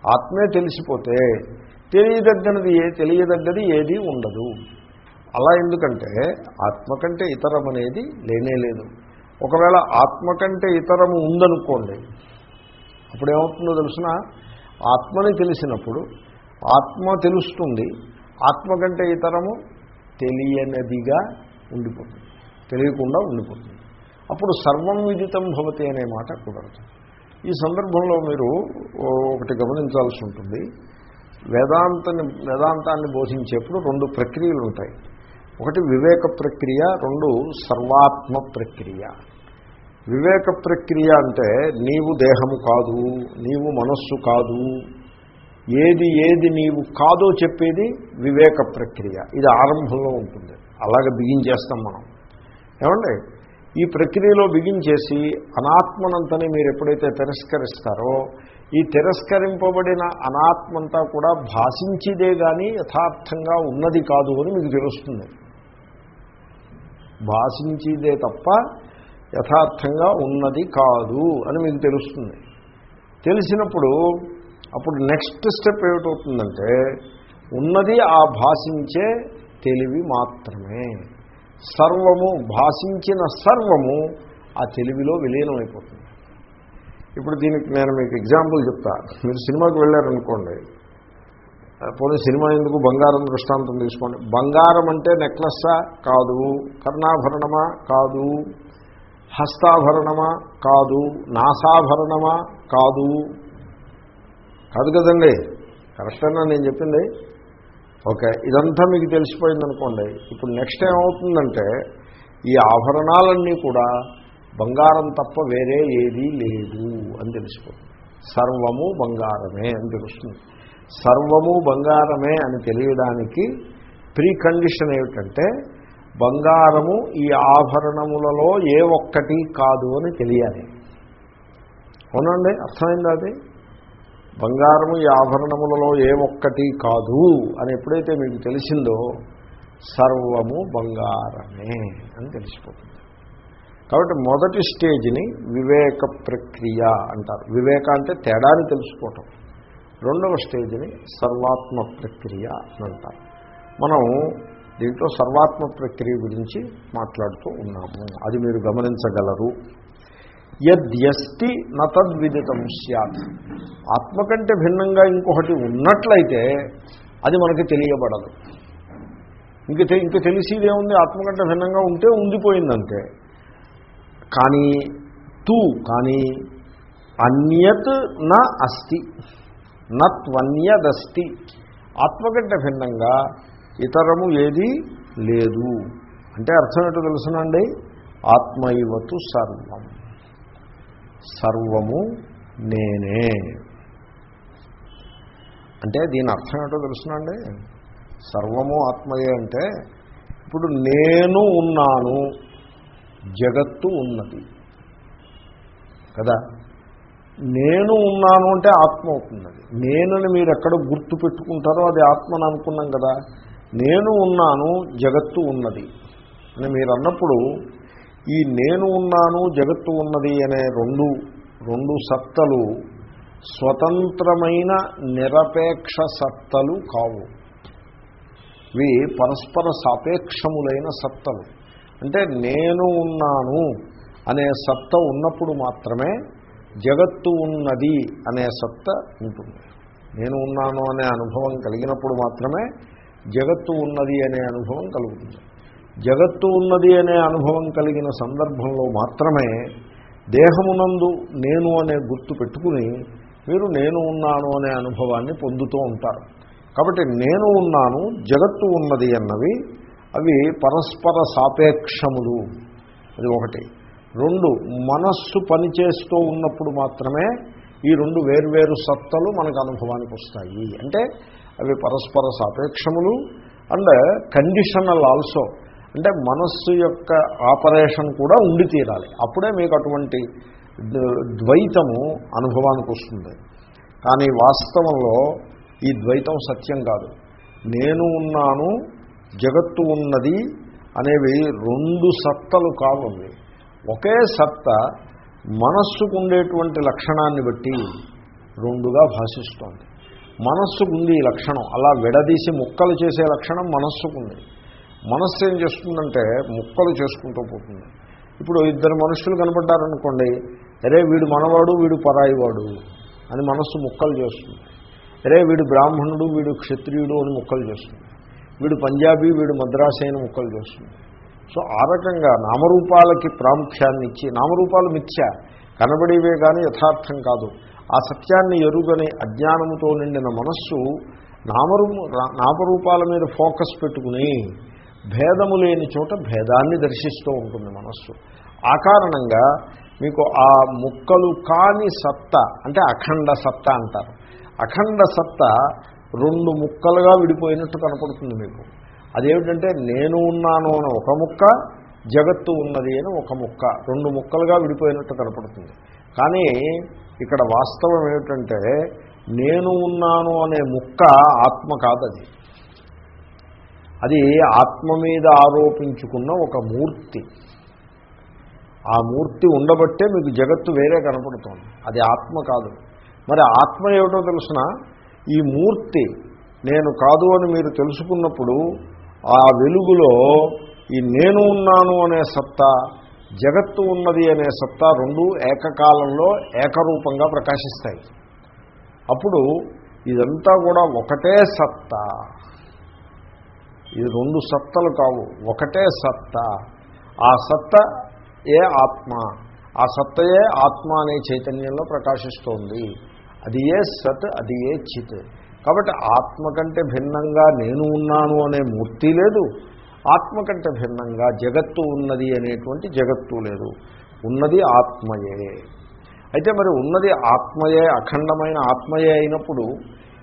ఆత్మే తెలిసిపోతే తెలియదగ్గనది ఏ తెలియదగ్గది ఏది ఉండదు. అలా ఎందుకంటే ఆత్మ కంటే ఇతరం అనేది లేనే లేదు. ఒకవేళ ఆత్మ కంటే ఇతరము ఉందనుకోండి అప్పుడు ఏమవుతుందో తెలిసిన? ఆత్మని తెలిసినప్పుడు ఆత్మ తెలుస్తుంది ఆత్మ కంటే ఇతరము తెలియనిదిగా ఉండిపోతుంది తెలియకుండా ఉండిపోతుంది. అప్పుడు సర్వం విదితం భవతి అనే మాట కుదరదు. ఈ సందర్భంలో మీరు ఒకటి గమనించాల్సి ఉంటుంది. వేదాంతని వేదాంతాన్ని బోధించేప్పుడు రెండు ప్రక్రియలు ఉంటాయి ఒకటి వివేక ప్రక్రియ రెండు సర్వాత్మ ప్రక్రియ. వివేక ప్రక్రియ అంటే నీవు దేహము కాదు నీవు మనస్సు కాదు. ఏది ఏది నీవు కాదో చెప్పేది వివేక ప్రక్రియ. ఇది ఆరంభంలో ఉంటుంది. అలాగే బిగించేస్తాం మనం. ఏమండి? ఈ ప్రక్రియలో బిగించేసి అనాత్మనంతని మీరు ఎప్పుడైతే తిరస్కరిస్తారో ఈ తిరస్కరింపబడిన అనాత్మంతా కూడా భాషించిదే కానీ యథార్థంగా ఉన్నది కాదు అని మీకు తెలుస్తుంది. భాషించిదే తప్ప యథార్థంగా ఉన్నది కాదు అని మీకు తెలుస్తుంది. తెలిసినప్పుడు అప్పుడు నెక్స్ట్ స్టెప్ ఏమిటవుతుందంటే ఉన్నది ఆ భాషించే తెలివి మాత్రమే. సర్వము భాషించిన సర్వము ఆ తెలివిలో విలీనమైపోతుంది. ఇప్పుడు దీనికి నేను మీకు ఎగ్జాంపుల్ చెప్తా. మీరు సినిమాకి వెళ్ళారనుకోండి. పోనీ సినిమా ఎందుకు బంగారం దృష్టాంతం తీసుకోండి? బంగారం అంటే నెక్లెస్సా? కాదు. కర్ణాభరణమా? కాదు. హస్తాభరణమా? కాదు. నాసాభరణమా? కాదు. కాదు కదండి. కరెక్టేనా నేను చెప్పింది? ఓకే. ఇదంతా మీకు తెలిసిపోయిందనుకోండి. ఇప్పుడు నెక్స్ట్ ఏమవుతుందంటే ఈ ఆభరణాలన్నీ కూడా బంగారం తప్ప వేరే ఏదీ లేదు అని తెలిసిపోతుంది. సర్వము బంగారమే అని తెలుస్తుంది. సర్వము బంగారమే అని తెలియడానికి ప్రీ కండిషన్ ఏమిటంటే బంగారము ఈ ఆభరణములలో ఏ ఒక్కటి కాదు అని తెలియాలి. అవునండి? అర్థమైందా అది? బంగారము ఈ ఆభరణములలో ఏ ఒక్కటి కాదు అని ఎప్పుడైతే మీకు తెలిసిందో సర్వము బంగారమే అని తెలిసిపోతుంది. కాబట్టి మొదటి స్టేజ్ని వివేక ప్రక్రియ అంటారు. వివేక అంటే తేడాన్ని తెలుసుకోవటం. రెండవ స్టేజ్ని సర్వాత్మ ప్రక్రియ అని అంటారు. మనం దీంట్లో సర్వాత్మ ప్రక్రియ గురించి మాట్లాడుతూ ఉన్నాము. అది మీరు గమనించగలరు. యద్యస్తి నతద్విదితం సత్ ఆత్మ కంటే భిన్నంగా ఇంకొకటి ఉన్నట్లయితే అది మనకి తెలియబడదు. ఇంక తె- ఇంక తెలిసిదేముంది? ఆత్మ కంటే భిన్నంగా ఉంటే ఉండిపోయిందంతే. కానీ తూ కానీ అన్యత్ నా అస్తి. నత్వన్యదస్తి. ఆత్మ కంటే భిన్నంగా ఇతరము ఏది లేదు. అంటే అర్థం ఏంటో తెలుసునండి? ఆత్మైవతు సర్వం. సర్వము నేనే. అంటే దీని అర్థం ఏంటో తెలుసునండి? సర్వము ఆత్మయే అంటే ఇప్పుడు నేను ఉన్నాను జగత్తు ఉన్నది. కదా? నేను ఉన్నాను అంటే ఆత్మ అవుతుంది అది నేనని మీరు ఎక్కడ గుర్తు పెట్టుకుంటారో అది ఆత్మని అనుకున్నాం కదా. నేను ఉన్నాను జగత్తు ఉన్నది. అని మీరు అన్నప్పుడు ఈ నేను ఉన్నాను జగత్తు ఉన్నది అనే రెండు రెండు సత్తలు స్వతంత్రమైన నిరపేక్ష సత్తలు కావు. ఇవి పరస్పర సాపేక్షములైన సత్తలు. అంటే నేను ఉన్నాను అనే సత్త ఉన్నప్పుడు మాత్రమే జగత్తు ఉన్నది అనే సత్త ఉంటుంది. నేను ఉన్నాను అనే అనుభవం కలిగినప్పుడు మాత్రమే జగత్తు ఉన్నది అనే అనుభవం కలుగుతుంది. జగత్తు ఉన్నది అనే అనుభవం కలిగిన సందర్భంలో మాత్రమే దేహమునందు నేను అనే గుర్తు పెట్టుకుని మీరు నేను ఉన్నాను అనే అనుభవాన్ని పొందుతూ ఉంటారు. కాబట్టి నేను ఉన్నాను జగత్తు ఉన్నది అన్నవి అవి పరస్పర సాపేక్షములు. అది ఒకటి. రెండు మనస్సు పనిచేస్తూ ఉన్నప్పుడు మాత్రమే ఈ రెండు వేర్వేరు సత్తలు మనకు అనుభవానికి వస్తాయి. అంటే అవి పరస్పర సాపేక్షములు అండ్ కండిషనల్ ఆల్సో. అంటే మనస్సు యొక్క ఆపరేషన్ కూడా ఉండి తీరాలి. అప్పుడే మీకు అటువంటి ద్వైతము అనుభవానికి వస్తుంది. కానీ వాస్తవంలో ఈ ద్వైతం సత్యం కాదు. నేను ఉన్నాను జగత్తు ఉన్నది అనేవి రెండు సత్తలు కావు ఒకే సత్త మనస్సుకు ఉండేటువంటి లక్షణాన్ని బట్టి రెండుగా భాషిస్తోంది. మనస్సుకుంది ఈ లక్షణం అలా విడదీసి ముక్కలు చేసే లక్షణం మనస్సుకుంది. మనస్సు ఏం చేస్తుందంటే ముక్కలు చేసుకుంటూ పోతుంది. ఇప్పుడు ఇద్దరు మనుషులు కనపడ్డారనుకోండి అరే వీడు మనవాడు వీడు పరాయివాడు అని మనస్సు ముక్కలు చేస్తుంది. అరే వీడు బ్రాహ్మణుడు వీడు క్షత్రియుడు అని ముక్కలు చేస్తుంది. వీడు పంజాబీ వీడు మద్రాసు అయిన ముక్కలు చేస్తుంది. సో ఆ రకంగా నామరూపాలకి ప్రాముఖ్యాన్ని ఇచ్చి నామరూపాలు మిథ్య కనబడేవే కానీ యథార్థం కాదు. ఆ సత్యాన్ని ఎరుగని అజ్ఞానంతో నిండిన మనస్సు నామరూ నామరూపాల మీద ఫోకస్ పెట్టుకుని భేదము లేని చోట భేదాన్ని దర్శిస్తూ ఉంటుంది మనస్సు. ఆ కారణంగా మీకు ఆ ముక్కలు కాని సత్తా అంటే అఖండ సత్తా అంటారు. అఖండ సత్తా రెండు ముక్కలుగా విడిపోయినట్టు కనపడుతుంది మీకు. అదేమిటంటే నేను ఉన్నాను అని ఒక ముక్క జగత్తు ఉన్నది అని ఒక ముక్క. రెండు ముక్కలుగా విడిపోయినట్టు కనపడుతుంది. కానీ ఇక్కడ వాస్తవం ఏమిటంటే నేను ఉన్నాను అనే ముక్క ఆత్మ కాదది అది ఆత్మ మీద ఆరోపించుకున్న ఒక మూర్తి. ఆ మూర్తి ఉండబట్టే మీకు జగత్తు వేరే కనపడుతోంది. అది ఆత్మ కాదు. మరి ఆత్మ ఏమిటో తెలుసిన? ఈ మూర్తి నేను కాదు అని మీరు తెలుసుకున్నప్పుడు ఆ వెలుగులో ఈ నేను ఉన్నాను అనే సత్తా జగత్తు ఉన్నది అనే సత్తా రెండు ఏకకాలంలో ఏకరూపంగా ప్రకాశిస్తాయి. అప్పుడు ఇదంతా కూడా ఒకటే సత్తా. ఇది రెండు సత్తలు కావు ఒకటే సత్తా. ఆ సత్త ఏ ఆత్మ? ఆ సత్తయే ఆత్మ అనే చైతన్యంలో ప్రకాశిస్తోంది. అది ఏ సత్ అది ఏ చిత్. కాబట్టి ఆత్మ కంటే భిన్నంగా నేను ఉన్నాను అనే మూర్తి లేదు. ఆత్మ కంటే భిన్నంగా జగత్తు ఉన్నది అనేటువంటి జగత్తు లేదు. ఉన్నది ఆత్మయే. అయితే మరి ఉన్నది ఆత్మయే అఖండమైన ఆత్మయే అయినప్పుడు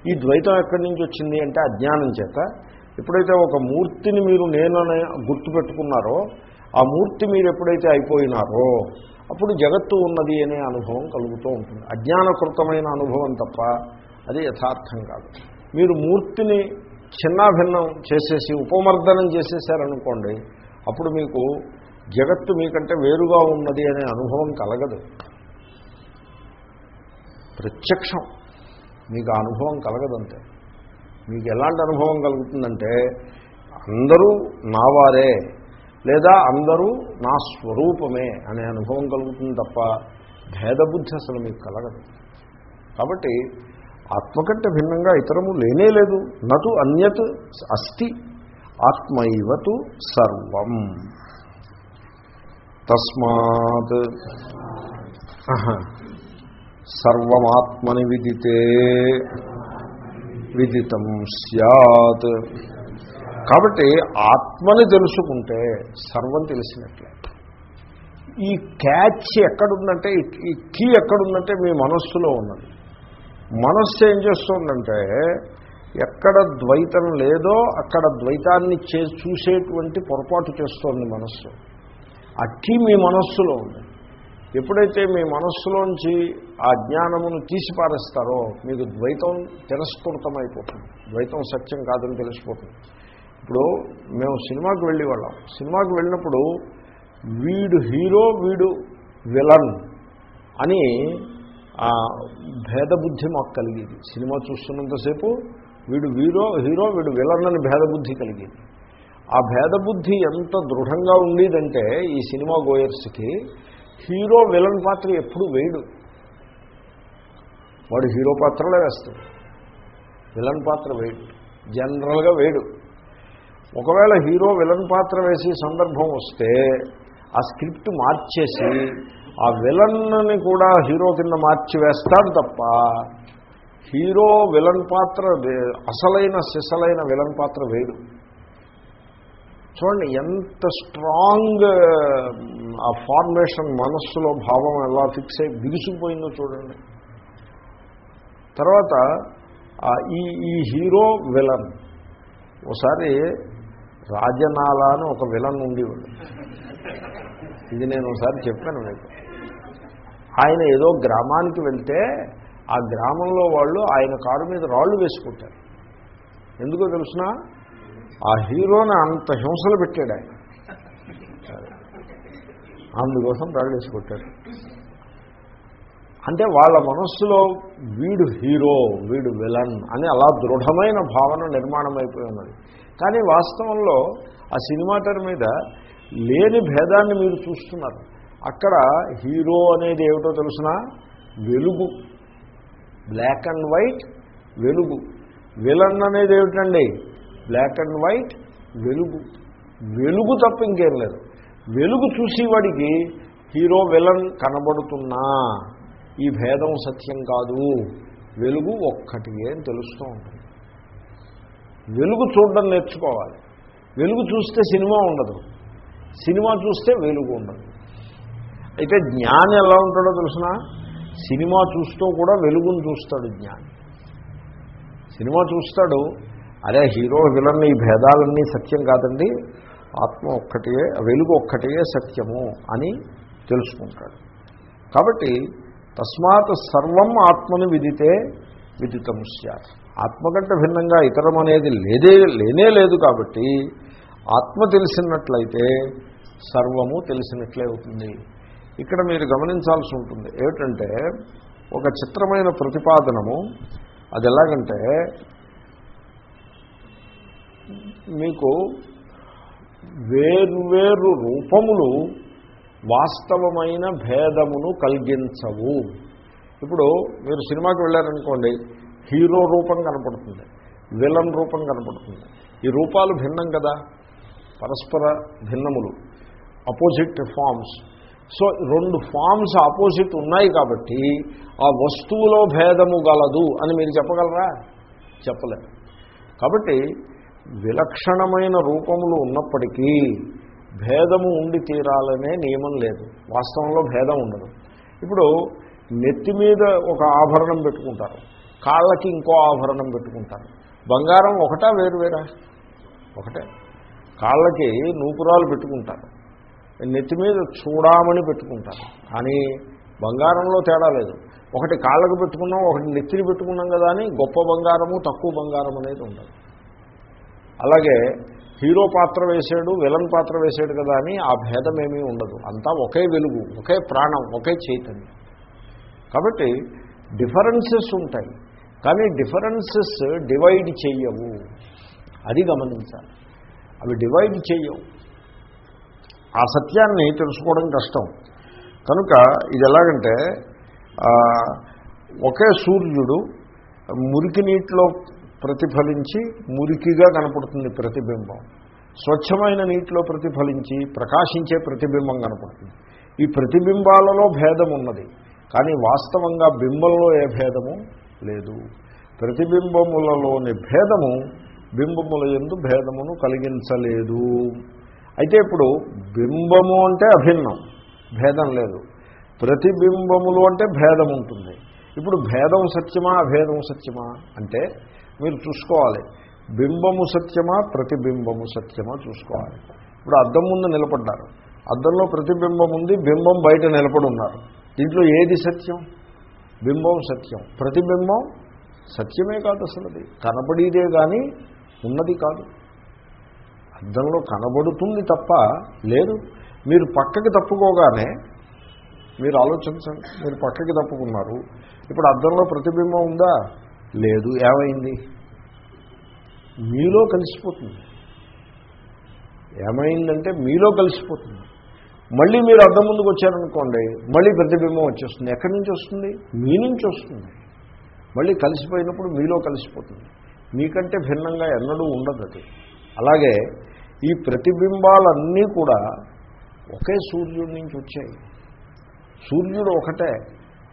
ఈ ద్వైతం ఎక్కడి నుంచి వచ్చింది అంటే అజ్ఞానం చేత. ఎప్పుడైతే ఒక మూర్తిని మీరు నేననే గుర్తుపెట్టుకున్నారో ఆ మూర్తి మీరు ఎప్పుడైతే అయిపోయినారో అప్పుడు జగత్తు ఉన్నది అనే అనుభవం కలుగుతూ ఉంటుంది. అజ్ఞానకృతమైన అనుభవం తప్ప అది యథార్థం కాదు. మీరు మూర్తిని చిన్నాభిన్నం చేసేసి ఉపమర్దనం చేసేసారనుకోండి అప్పుడు మీకు జగత్తు మీకంటే వేరుగా ఉన్నది అనే అనుభవం కలగదు. ప్రత్యక్షం మీకు ఆ అనుభవం కలగదంతే మీకు ఎలాంటి అనుభవం కలుగుతుందంటే అందరూ నావారే లేదా అందరూ నా స్వరూపమే అనే అనుభవం కలుగుతుంది తప్ప భేదబుద్ధి అసలు మీకు కలగదు. కాబట్టి ఆత్మ కంటే భిన్నంగా ఇతరము లేనే లేదు. నటు అన్యత్ అస్తి ఆత్మైవతు సర్వం. తస్మాత్ సర్వమాత్మని విదితే విదితం సత్ కాబట్టి ఆత్మని తెలుసుకుంటే సర్వం తెలిసినట్లే. ఈ క్యాచ్ ఎక్కడుందంటే ఈ కీ ఎక్కడుందంటే మీ మనస్సులో ఉన్నది. మనస్సు ఏం చేస్తుందంటే ఎక్కడ ద్వైతం లేదో అక్కడ ద్వైతాన్ని చే చూసేటువంటి పొరపాటు చేస్తోంది మనస్సు. అట్టి మీ మనస్సులో ఉంది. ఎప్పుడైతే మీ మనస్సులోంచి ఆ జ్ఞానమును తీసిపారేస్తారో మీకు ద్వైతం తిరస్కృతమైపోతుంది. ద్వైతం సత్యం కాదని తెలిసిపోతుంది. ఇప్పుడు మేము సినిమాకి వెళ్ళి వాళ్ళం. సినిమాకి వెళ్ళినప్పుడు వీడు హీరో వీడు విలన్ అని భేదబుద్ధి మాకు కలిగేది. సినిమా చూస్తున్నంతసేపు వీడు హీరో హీరో వీడు విలన్ అని భేదబుద్ధి కలిగేది. ఆ భేదబుద్ధి ఎంత దృఢంగా ఉండేదంటే ఈ సినిమా గోయర్స్కి హీరో విలన్ పాత్ర ఎప్పుడు వేయడు. వాడు హీరో పాత్రలో వేస్తాడు. విలన్ పాత్ర వేయడు. జనరల్గా వేయడు. ఒకవేళ హీరో విలన్ పాత్ర వేసే సందర్భం వస్తే ఆ స్క్రిప్ట్ మార్చేసి ఆ విలన్ని కూడా హీరో కింద మార్చి వేస్తాడు తప్ప హీరో విలన్ పాత్ర అసలైన సిసలైన విలన్ పాత్ర వేరు. చూడండి ఎంత స్ట్రాంగ్ ఆ ఫార్మేషన్ మనస్సులో భావం ఎలా ఫిక్స్ అయ్యి బిగుసుకుపోయిందో చూడండి. తర్వాత ఈ ఈ హీరో విలన్. ఒకసారి రాజనాల అని ఒక విలన్ ఉండేవాడు ఇది నేను ఒకసారి చెప్పాను మీకు. ఆయన ఏదో గ్రామానికి వెళ్తే ఆ గ్రామంలో వాళ్ళు ఆయన కారు మీద రాళ్ళు వేసుకుంటారు. ఎందుకో తెలుసిన? ఆ హీరోని అంత హింసలు పెట్టాడు ఆయన. అందుకోసం రాళ్ళు వేసుకుంటాడు అంటే వాళ్ళ మనస్సులో వీడు హీరో వీడు విలన్ అని అలా దృఢమైన భావన నిర్మాణం అయిపోయి ఉన్నది. కానీ వాస్తవంలో ఆ సినిమా మీద లేని భేదాన్ని మీరు చూస్తున్నారు. అక్కడ హీరో అనేది ఏమిటో తెలుసిన? వెలుగు. బ్లాక్ అండ్ వైట్ వెలుగు. విలన్ అనేది ఏమిటండి? బ్లాక్ అండ్ వైట్ వెలుగు. వెలుగు తప్ప ఇంకేం లేదు. వెలుగు చూసేవాడికి హీరో విలన్ కనబడుతున్నా. ఈ భేదం సత్యం కాదు. వెలుగు ఒక్కటి అని తెలుస్తూ ఉంటుంది. వెలుగు చూడడం నేర్చుకోవాలి. వెలుగు చూస్తే సినిమా ఉండదు. సినిమా చూస్తే వెలుగు ఉండదు. అయితే జ్ఞాని ఎలా ఉంటాడో తెలుసిన? సినిమా చూస్తూ కూడా వెలుగును చూస్తాడు జ్ఞాని. సినిమా చూస్తాడు అరే హీరో విలన్ ఈ భేదాలన్నీ సత్యం కాదండి ఆత్మ ఒక్కటే వెలుగు ఒక్కటే సత్యము అని తెలుసుకుంటాడు. కాబట్టి తస్మాత్ సర్వం ఆత్మను విదితే విదితం సార్ ఆత్మ కంటే భిన్నంగా ఇతరం అనేది లేదే లేనే లేదు కాబట్టి ఆత్మ తెలిసినట్లయితే సర్వము తెలిసినట్లే అవుతుంది. ఇక్కడ మీరు గమనించాల్సి ఉంటుంది. ఏమిటంటే ఒక చిత్రమైన ప్రతిపాదనము అది ఎలాగంటే మీకు వేర్వేరు రూపములు వాస్తవమైన భేదమును కలిగించవు. ఇప్పుడు మీరు సినిమాకి వెళ్ళారనుకోండి హీరో రూపం కనపడుతుంది విలన్ రూపం కనపడుతుంది. ఈ రూపాలు భిన్నం కదా పరస్పర భిన్నములు. అపోజిట్ ఫామ్స్ సో రెండు ఫామ్స్ ఆపోజిట్ ఉన్నాయి కాబట్టి ఆ వస్తువులో భేదము గలదు అని మీరు చెప్పగలరా? చెప్పలేరు కాబట్టి విలక్షణమైన రూపములు ఉన్నప్పటికీ భేదము ఉండి తీరాలనే నియమం లేదు. వాస్తవంలో భేదం ఉండదు. ఇప్పుడు నెత్తి మీద ఒక ఆభరణం పెట్టుకుంటారు. కాళ్ళకి ఇంకో ఆభరణం పెట్టుకుంటారు. బంగారం ఒకటా వేరు వేరా? ఒకటే. కాళ్ళకి నూపురాలు పెట్టుకుంటారు. నెత్తి మీద చూడామని పెట్టుకుంటారు. కానీ బంగారంలో తేడా లేదు. ఒకటి కాళ్ళకు పెట్టుకున్నాం ఒకటి నెత్తిని పెట్టుకున్నాం కదా అని గొప్ప బంగారము తక్కువ బంగారం అనేది ఉండదు. అలాగే హీరో పాత్ర వేసాడు విలన్ పాత్ర వేసాడు కదా అని ఆ భేదం ఏమీ ఉండదు. అంతా ఒకే వెలుగు ఒకే ప్రాణం ఒకే చైతన్యం. కాబట్టి డిఫరెన్సెస్ ఉంటాయి. కానీ డిఫరెన్సెస్ డివైడ్ చెయ్యవు అది గమనించాలి. అవి డివైడ్ చెయ్యవు ఆ సత్యాన్ని తెలుసుకోవడం కష్టం. కనుక ఇది ఎలాగంటే ఒకే సూర్యుడు మురికి నీటిలో ప్రతిఫలించి మురికిగా కనపడుతుంది ప్రతిబింబం. స్వచ్ఛమైన నీటిలో ప్రతిఫలించి ప్రకాశించే ప్రతిబింబం కనపడుతుంది. ఈ ప్రతిబింబాలలో భేదం ఉన్నది. కానీ వాస్తవంగా బింబంలో ఏ భేదము లేదు. ప్రతిబింబములలోని భేదము బింబముల ఎందు భేదమును కలిగించలేదు. అయితే ఇప్పుడు బింబము అంటే అభిన్నం భేదం లేదు. ప్రతిబింబములు అంటే భేదం ఉంటుంది. ఇప్పుడు భేదం సత్యమా అభేదం సత్యమా అంటే మీరు చూసుకోవాలి. బింబము సత్యమా ప్రతిబింబము సత్యమా చూసుకోవాలి. ఇప్పుడు అద్దం ముందు నిలబడ్డారు. అద్దంలో ప్రతిబింబం ఉంది బింబం బయట నిలబడి ఉన్నారు దీంట్లో ఏది సత్యం? బింబం సత్యం. ప్రతిబింబం సత్యమే కాదు అసలు అది కనబడేదే కానీ ఉన్నది కాదు. అద్దంలో కనబడుతుంది తప్ప లేదు. మీరు పక్కకి తప్పుకోగానే మీరు ఆలోచించండి. మీరు పక్కకి తప్పుకున్నారు. ఇప్పుడు అద్దంలో ప్రతిబింబం ఉందా? లేదు. ఏమైంది? మీలో కలిసిపోతుంది. ఏమైందంటే మీలో కలిసిపోతుంది. మళ్ళీ మీరు అద్దం ముందుకు వచ్చారనుకోండి మళ్ళీ ప్రతిబింబం వచ్చేస్తుంది. ఎక్కడి నుంచి వస్తుంది? మీ నుంచి వస్తుంది. మళ్ళీ కలిసిపోయినప్పుడు మీలో కలిసిపోతుంది. మీకంటే భిన్నంగా ఎన్నడూ ఉండదు అది. అలాగే ఈ ప్రతిబింబాలన్నీ కూడా ఒకే సూర్యుడి నుంచి వచ్చాయి. సూర్యుడు ఒకటే.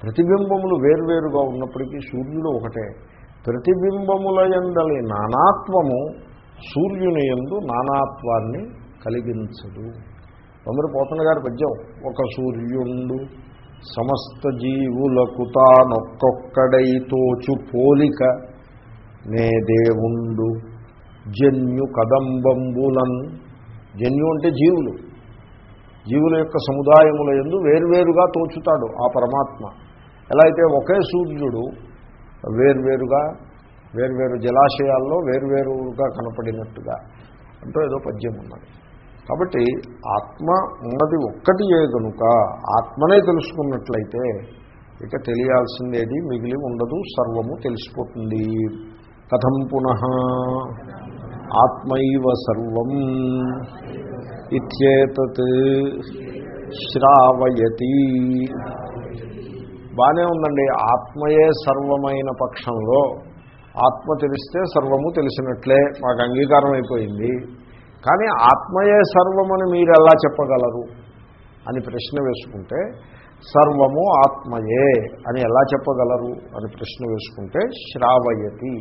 ప్రతిబింబములు వేరువేరుగా ఉన్నప్పటికీ సూర్యుడు ఒకటే. ప్రతిబింబముల ఎందలి నానాత్వము సూర్యుని ఎందు నానాత్వాన్ని కలిగించదు. తొందర పోతన గారి పద్యం ఒక సూర్యుండు సమస్త జీవులకు తానొక్కొక్కడైతోచు పోలిక నే దేవుండు. జన్యు కదంబంబులన్. జన్యు అంటే జీవులు. జీవుల యొక్క సముదాయముల ఎందు వేర్వేరుగా తోచుతాడు ఆ పరమాత్మ. ఎలా అయితే ఒకే సూర్యుడు వేర్వేరుగా వేర్వేరు జలాశయాల్లో వేర్వేరుగా కనపడినట్టుగా అంటూ ఏదో పద్యం ఉన్నది. కాబట్టి ఆత్మ ఉన్నది ఒక్కటి ఏ కనుక ఆత్మనే తెలుసుకున్నట్లయితే ఇక తెలియాల్సిందేది మిగిలి ఉండదు సర్వము తెలిసిపోతుంది. కథం పునః. ఆత్మైవ సర్వం ఇచ్చేతత్ శ్రావయతి. బాగానే ఉందండి ఆత్మయే సర్వమైన పక్షంలో ఆత్మ తెలిస్తే సర్వము తెలిసినట్లే మాకు అంగీకారం అయిపోయింది. కానీ ఆత్మయే సర్వమని మీరు ఎలా చెప్పగలరు అని ప్రశ్న వేసుకుంటే సర్వము ఆత్మయే అని ఎలా చెప్పగలరు అని ప్రశ్న వేసుకుంటే శ్రావయతి.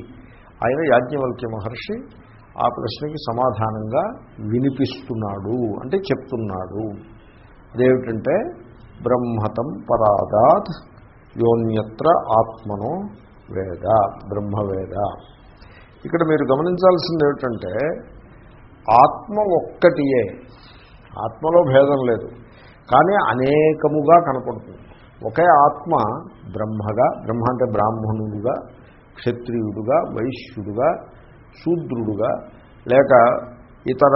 ఆయన యాజ్ఞవల్క్య మహర్షి ఆ ప్రశ్నకి సమాధానంగా వినిపిస్తున్నాడు అంటే చెప్తున్నాడు. అదేమిటంటే బ్రహ్మతం పరాదాత్ యోన్యత్ర ఆత్మనో వేద బ్రహ్మవేద. ఇక్కడ మీరు గమనించాల్సింది ఏమిటంటే ఆత్మ ఒక్కటియే. ఆత్మలో భేదం లేదు. కానీ అనేకముగా కనపడుతుంది. ఒకే ఆత్మ బ్రహ్మగా బ్రహ్మ అంటే బ్రాహ్మణుడుగా క్షత్రియుడుగా వైశ్యుడుగా శూద్రుడుగా లేక ఇతర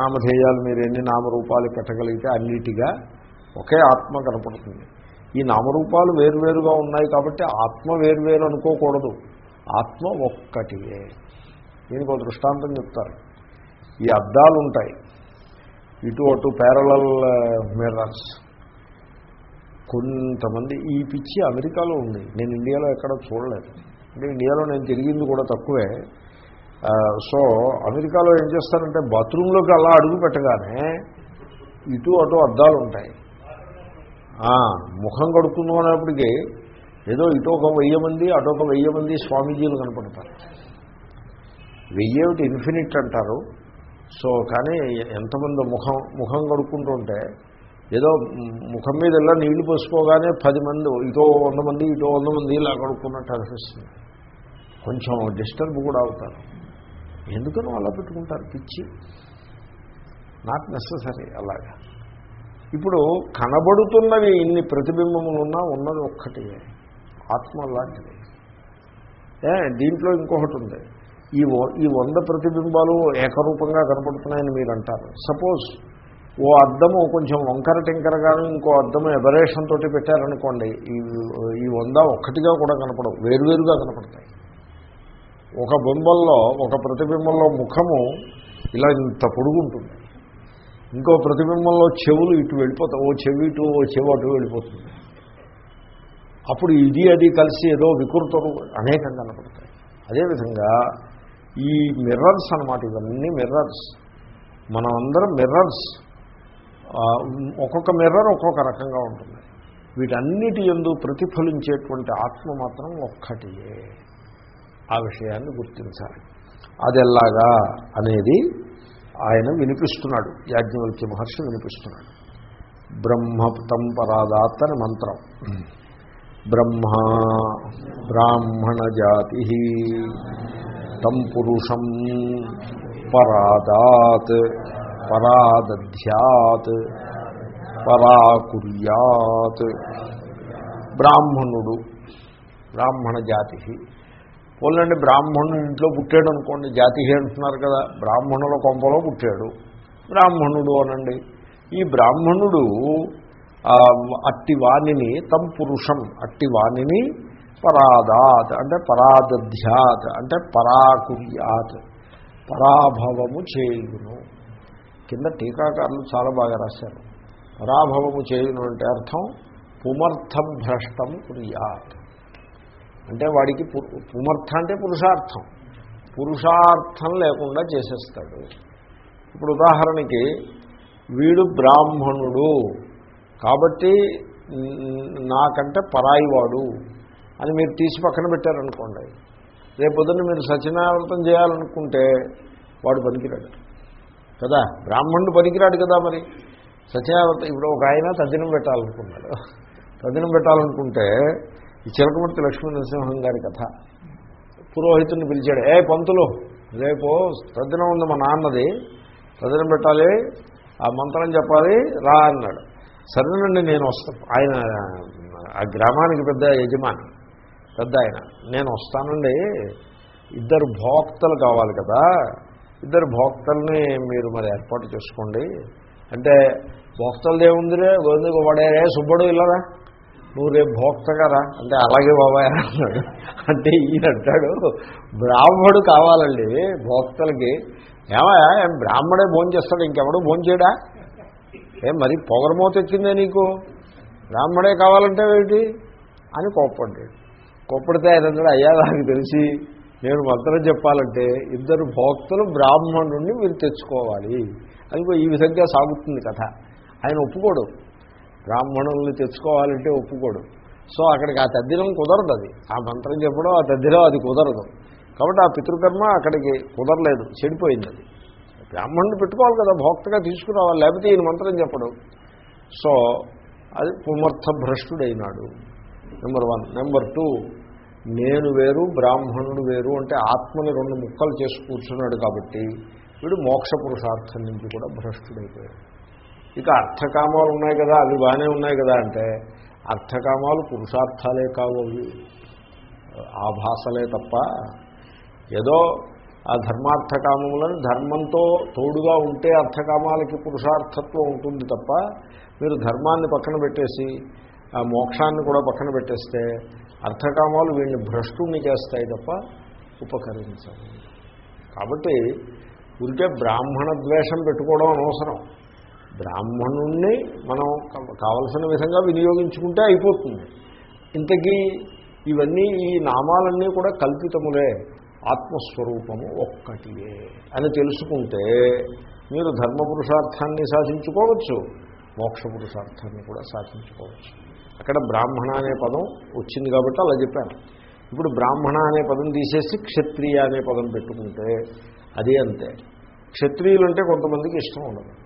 నామధేయాలు మీరు ఎన్ని నామరూపాలు పెట్టగలిగితే అన్నిటిగా ఒకే ఆత్మ కనపడుతుంది. ఈ నామరూపాలు వేరువేరుగా ఉన్నాయి కాబట్టి ఆత్మ వేరువేరు అనుకోకూడదు. ఆత్మ ఒక్కటియే దీనికి ఒక దృష్టాంతం చెప్తారు. ఈ అద్దాలు ఉంటాయి ఇటు అటు ప్యారలల్ మిర్రర్స్ uh, కొంతమంది ఈ పిచ్చి అమెరికాలో ఉంది. నేను ఇండియాలో ఎక్కడ చూడలేదు. అంటే ఇండియాలో నేను తిరిగింది కూడా తక్కువే. సో అమెరికాలో ఏం చేస్తారంటే బాత్రూంలోకి అలా అడుగు పెట్టగానే ఇటు అటు అద్దాలు ఉంటాయి. ముఖం కడుక్కుందాం అనేప్పటికీ ఏదో ఇటు ఒక వెయ్యి మంది అటు ఒక వెయ్యి మంది స్వామీజీలు కనపడతారు. వెయ్యేమిటి ఇన్ఫినిట్ అంటారు. సో కానీ ఎంతమంది ముఖం ముఖం కడుక్కుంటుంటే ఏదో ముఖం మీద ఇలా నీళ్ళు పోసుకోగానే పది మంది ఇటో వంద మంది ఇటో వంద మంది ఇలా కడుక్కున్నట్టు అనిపిస్తుంది. కొంచెం డిస్టర్బ్ కూడా అవుతారు. ఎందుకనో అలా పెట్టుకుంటారు పిచ్చి. నాట్ నెససరీ అలాగా. ఇప్పుడు కనబడుతున్నవి ఇన్ని ప్రతిబింబములు ఉన్నా ఉన్నది ఒక్కటి ఆత్మ లాంటిది. దీంట్లో ఇంకొకటి ఉంది. ఈ వ- ఈ వంద ప్రతిబింబాలు ఏకరూపంగా కనపడుతున్నాయని మీరు అంటారు సపోజ్ ఓ అద్దము కొంచెం వంకర టింకరగాను ఇంకో అద్దము ఎబరేషన్ తోటి పెట్టారనుకోండి ఈ ఈ వంద ఒక్కటిగా కూడా కనపడవు వేరువేరుగా కనపడతాయి. ఒక బొంబల్లో ఒక ప్రతిబింబంలో ముఖము ఇలా ఇంత పొడుగుంటుంది. ఇంకో ప్రతిబింబంలో చెవులు ఇటు వెళ్ళిపోతాయి ఓ చెవి ఇటు ఓ చెవి అటు వెళ్ళిపోతుంది. అప్పుడు ఇది అది కలిసి ఏదో వికృతలు అనేకంగా కనపడతాయి. అదేవిధంగా ఈ మిర్రర్స్ అన్నమాట ఇవన్నీ మిర్రర్స్ మనం అందరం మిర్రర్స్ ఒక్కొక్క మిర్రర్ ఒక్కొక్క రకంగా ఉంటుంది. వీటన్నిటి ఎందు ప్రతిఫలించేటువంటి ఆత్మ మాత్రం ఒక్కటియే. ఆ విషయాన్ని గుర్తించాలి. అది ఎలాగా అనేది ఆయన వినిపిస్తున్నాడు. యాజ్ఞవల్క్య మహర్షి వినిపిస్తున్నాడు. బ్రహ్మతం పరాదాత్ అని మంత్రం. బ్రహ్మ బ్రాహ్మణ జాతి తం పురుషం పరాదాత్ పరాదధ్యాత్ పరాకుర్యాత్. బ్రాహ్మణుడు బ్రాహ్మణ జాతి పోలండి బ్రాహ్మణుడు ఇంట్లో పుట్టాడు అనుకోండి జాతి అంటున్నారు కదా బ్రాహ్మణుల కొంపలో పుట్టాడు. బ్రాహ్మణుడు అనండి. ఈ బ్రాహ్మణుడు అట్టి వాణిని తం పురుషం అట్టి వాణిని పరాదాత్ అంటే పరాదధ్యాత్ అంటే పరాకుర్యాత్ పరాభవము చేయును. కింద టీకాకారులు చాలా బాగా రాశారు. పరాభవము చేయును అంటే అర్థం పుమర్థం భ్రష్టం కుర్యాత్. అంటే వాడికి పుమర్థ అంటే పురుషార్థం. పురుషార్థం లేకుండా చేసేస్తాడు. ఇప్పుడు ఉదాహరణకి వీడు బ్రాహ్మణుడు. కాబట్టి నాకంటే పరాయివాడు అని మీరు తీసి పక్కన పెట్టారనుకోండి. రేపొద్దున మీరు సత్యనారాయణం చేయాలనుకుంటే వాడు పనికిరాడు. కదా? బ్రాహ్మణుడు పనికిరాడు కదా మరి? సత్యనారాయణ ఇప్పుడు ఒక ఆయన తద్దినం పెట్టాలనుకున్నాడు. తద్దినం పెట్టాలనుకుంటే ఈ చిలకమూర్తి లక్ష్మీ నరసింహం గారి కథ. పురోహితుడిని పిలిచాడు ఏ పంతులు రేపు తద్దినం ఉంది మా నాన్నది తద్దినం పెట్టాలి ఆ మంత్రం చెప్పాలి రా అన్నాడు. సరేనండి నేను వస్తాను ఆయన ఆ గ్రామానికి పెద్ద యజమాని పెద్ద ఆయన నేను వస్తానండి ఇద్దరు భోక్తలు కావాలి కదా ఇద్దరు భోక్తల్ని మీరు మరి ఏర్పాటు చేసుకోండి. అంటే భోక్తలు ఏముందిరే గోవింద వాడే సుబ్బడు ఇల్లరా? నువ్వు రేపు భోక్తగా అంటే అలాగే బాబాయ్ అన్నాడు. అంటే ఈయన అంటాడు బ్రాహ్మడు కావాలండి భోక్తలకి. ఏమయ్యా? ఏం బ్రాహ్మడే భోజనం చేస్తాడు ఇంకెవడు భోజనం చేయడా? ఏం మరి పొగరమో తెచ్చిందే నీకు? బ్రాహ్మడే కావాలంటే ఏమిటి అని కోప్పడ్డాడు. కోప్పడితే ఆయన అన్నాడు అయ్యా నాకు తెలిసి నేను మంత్రం చెప్పాలంటే ఇద్దరు భోక్తలు బ్రాహ్మణుడిని మీరు తెచ్చుకోవాలి. అది ఈ విధంగా సాగుతుంది కథ. ఆయన ఒప్పుకోడు. బ్రాహ్మణుల్ని తెచ్చుకోవాలంటే ఒప్పుకోడు. సో అక్కడికి ఆ తద్దినం కుదరదు అది. ఆ మంత్రం చెప్పడం ఆ తద్దినం అది కుదరదు. కాబట్టి ఆ పితృకర్మ అక్కడికి కుదరలేదు. చెడిపోయింది అది. బ్రాహ్మణుడు పెట్టుకోవాలి కదా భోక్తగా తీసుకురావాలి. లేకపోతే ఈయన మంత్రం చెప్పడం. సో అది పుమర్థ భ్రష్టుడైనాడు నెంబర్ వన్ నెంబర్ టూ నేను వేరు బ్రాహ్మణుడు వేరు అంటే ఆత్మని రెండు ముక్కలు చేసి కూర్చున్నాడు కాబట్టి వీడు మోక్ష పురుషార్థం నుంచి కూడా భ్రష్టుడైపోయాడు. ఇక అర్థకామాలు ఉన్నాయి కదా అవి బాగానే ఉన్నాయి కదా అంటే అర్థకామాలు పురుషార్థాలే కావు అవి. ఆభాసలే తప్ప ఏదో ఆ ధర్మార్థకామములను ధర్మంతో తోడుగా ఉంటే అర్థకామాలకి పురుషార్థత్వం ఉంటుంది తప్ప మీరు ధర్మాన్ని పక్కన పెట్టేసి ఆ మోక్షాన్ని కూడా పక్కన పెట్టేస్తే అర్థకామాలు వీడిని భ్రష్టుని చేస్తాయి తప్ప ఉపకరించాలి కాబట్టి ఉంటే బ్రాహ్మణ ద్వేషం పెట్టుకోవడం అనవసరం. బ్రాహ్మణుణ్ణి మనం కావలసిన విధంగా వినియోగించుకుంటే అయిపోతుంది. ఇంతకీ ఇవన్నీ ఈ నామాలన్నీ కూడా కల్పితములే ఆత్మస్వరూపము ఒక్కటియే అని తెలుసుకుంటే మీరు ధర్మ పురుషార్థాన్ని సాధించుకోవచ్చు మోక్ష పురుషార్థాన్ని కూడా సాధించుకోవచ్చు. అక్కడ బ్రాహ్మణ అనే పదం వచ్చింది కాబట్టి అలా చెప్పాను. ఇప్పుడు బ్రాహ్మణ అనే పదం తీసేసి క్షత్రియ అనే పదం పెట్టుకుంటే అదే అంతే. క్షత్రియులు అంటే కొంతమందికి ఇష్టం ఉండదు.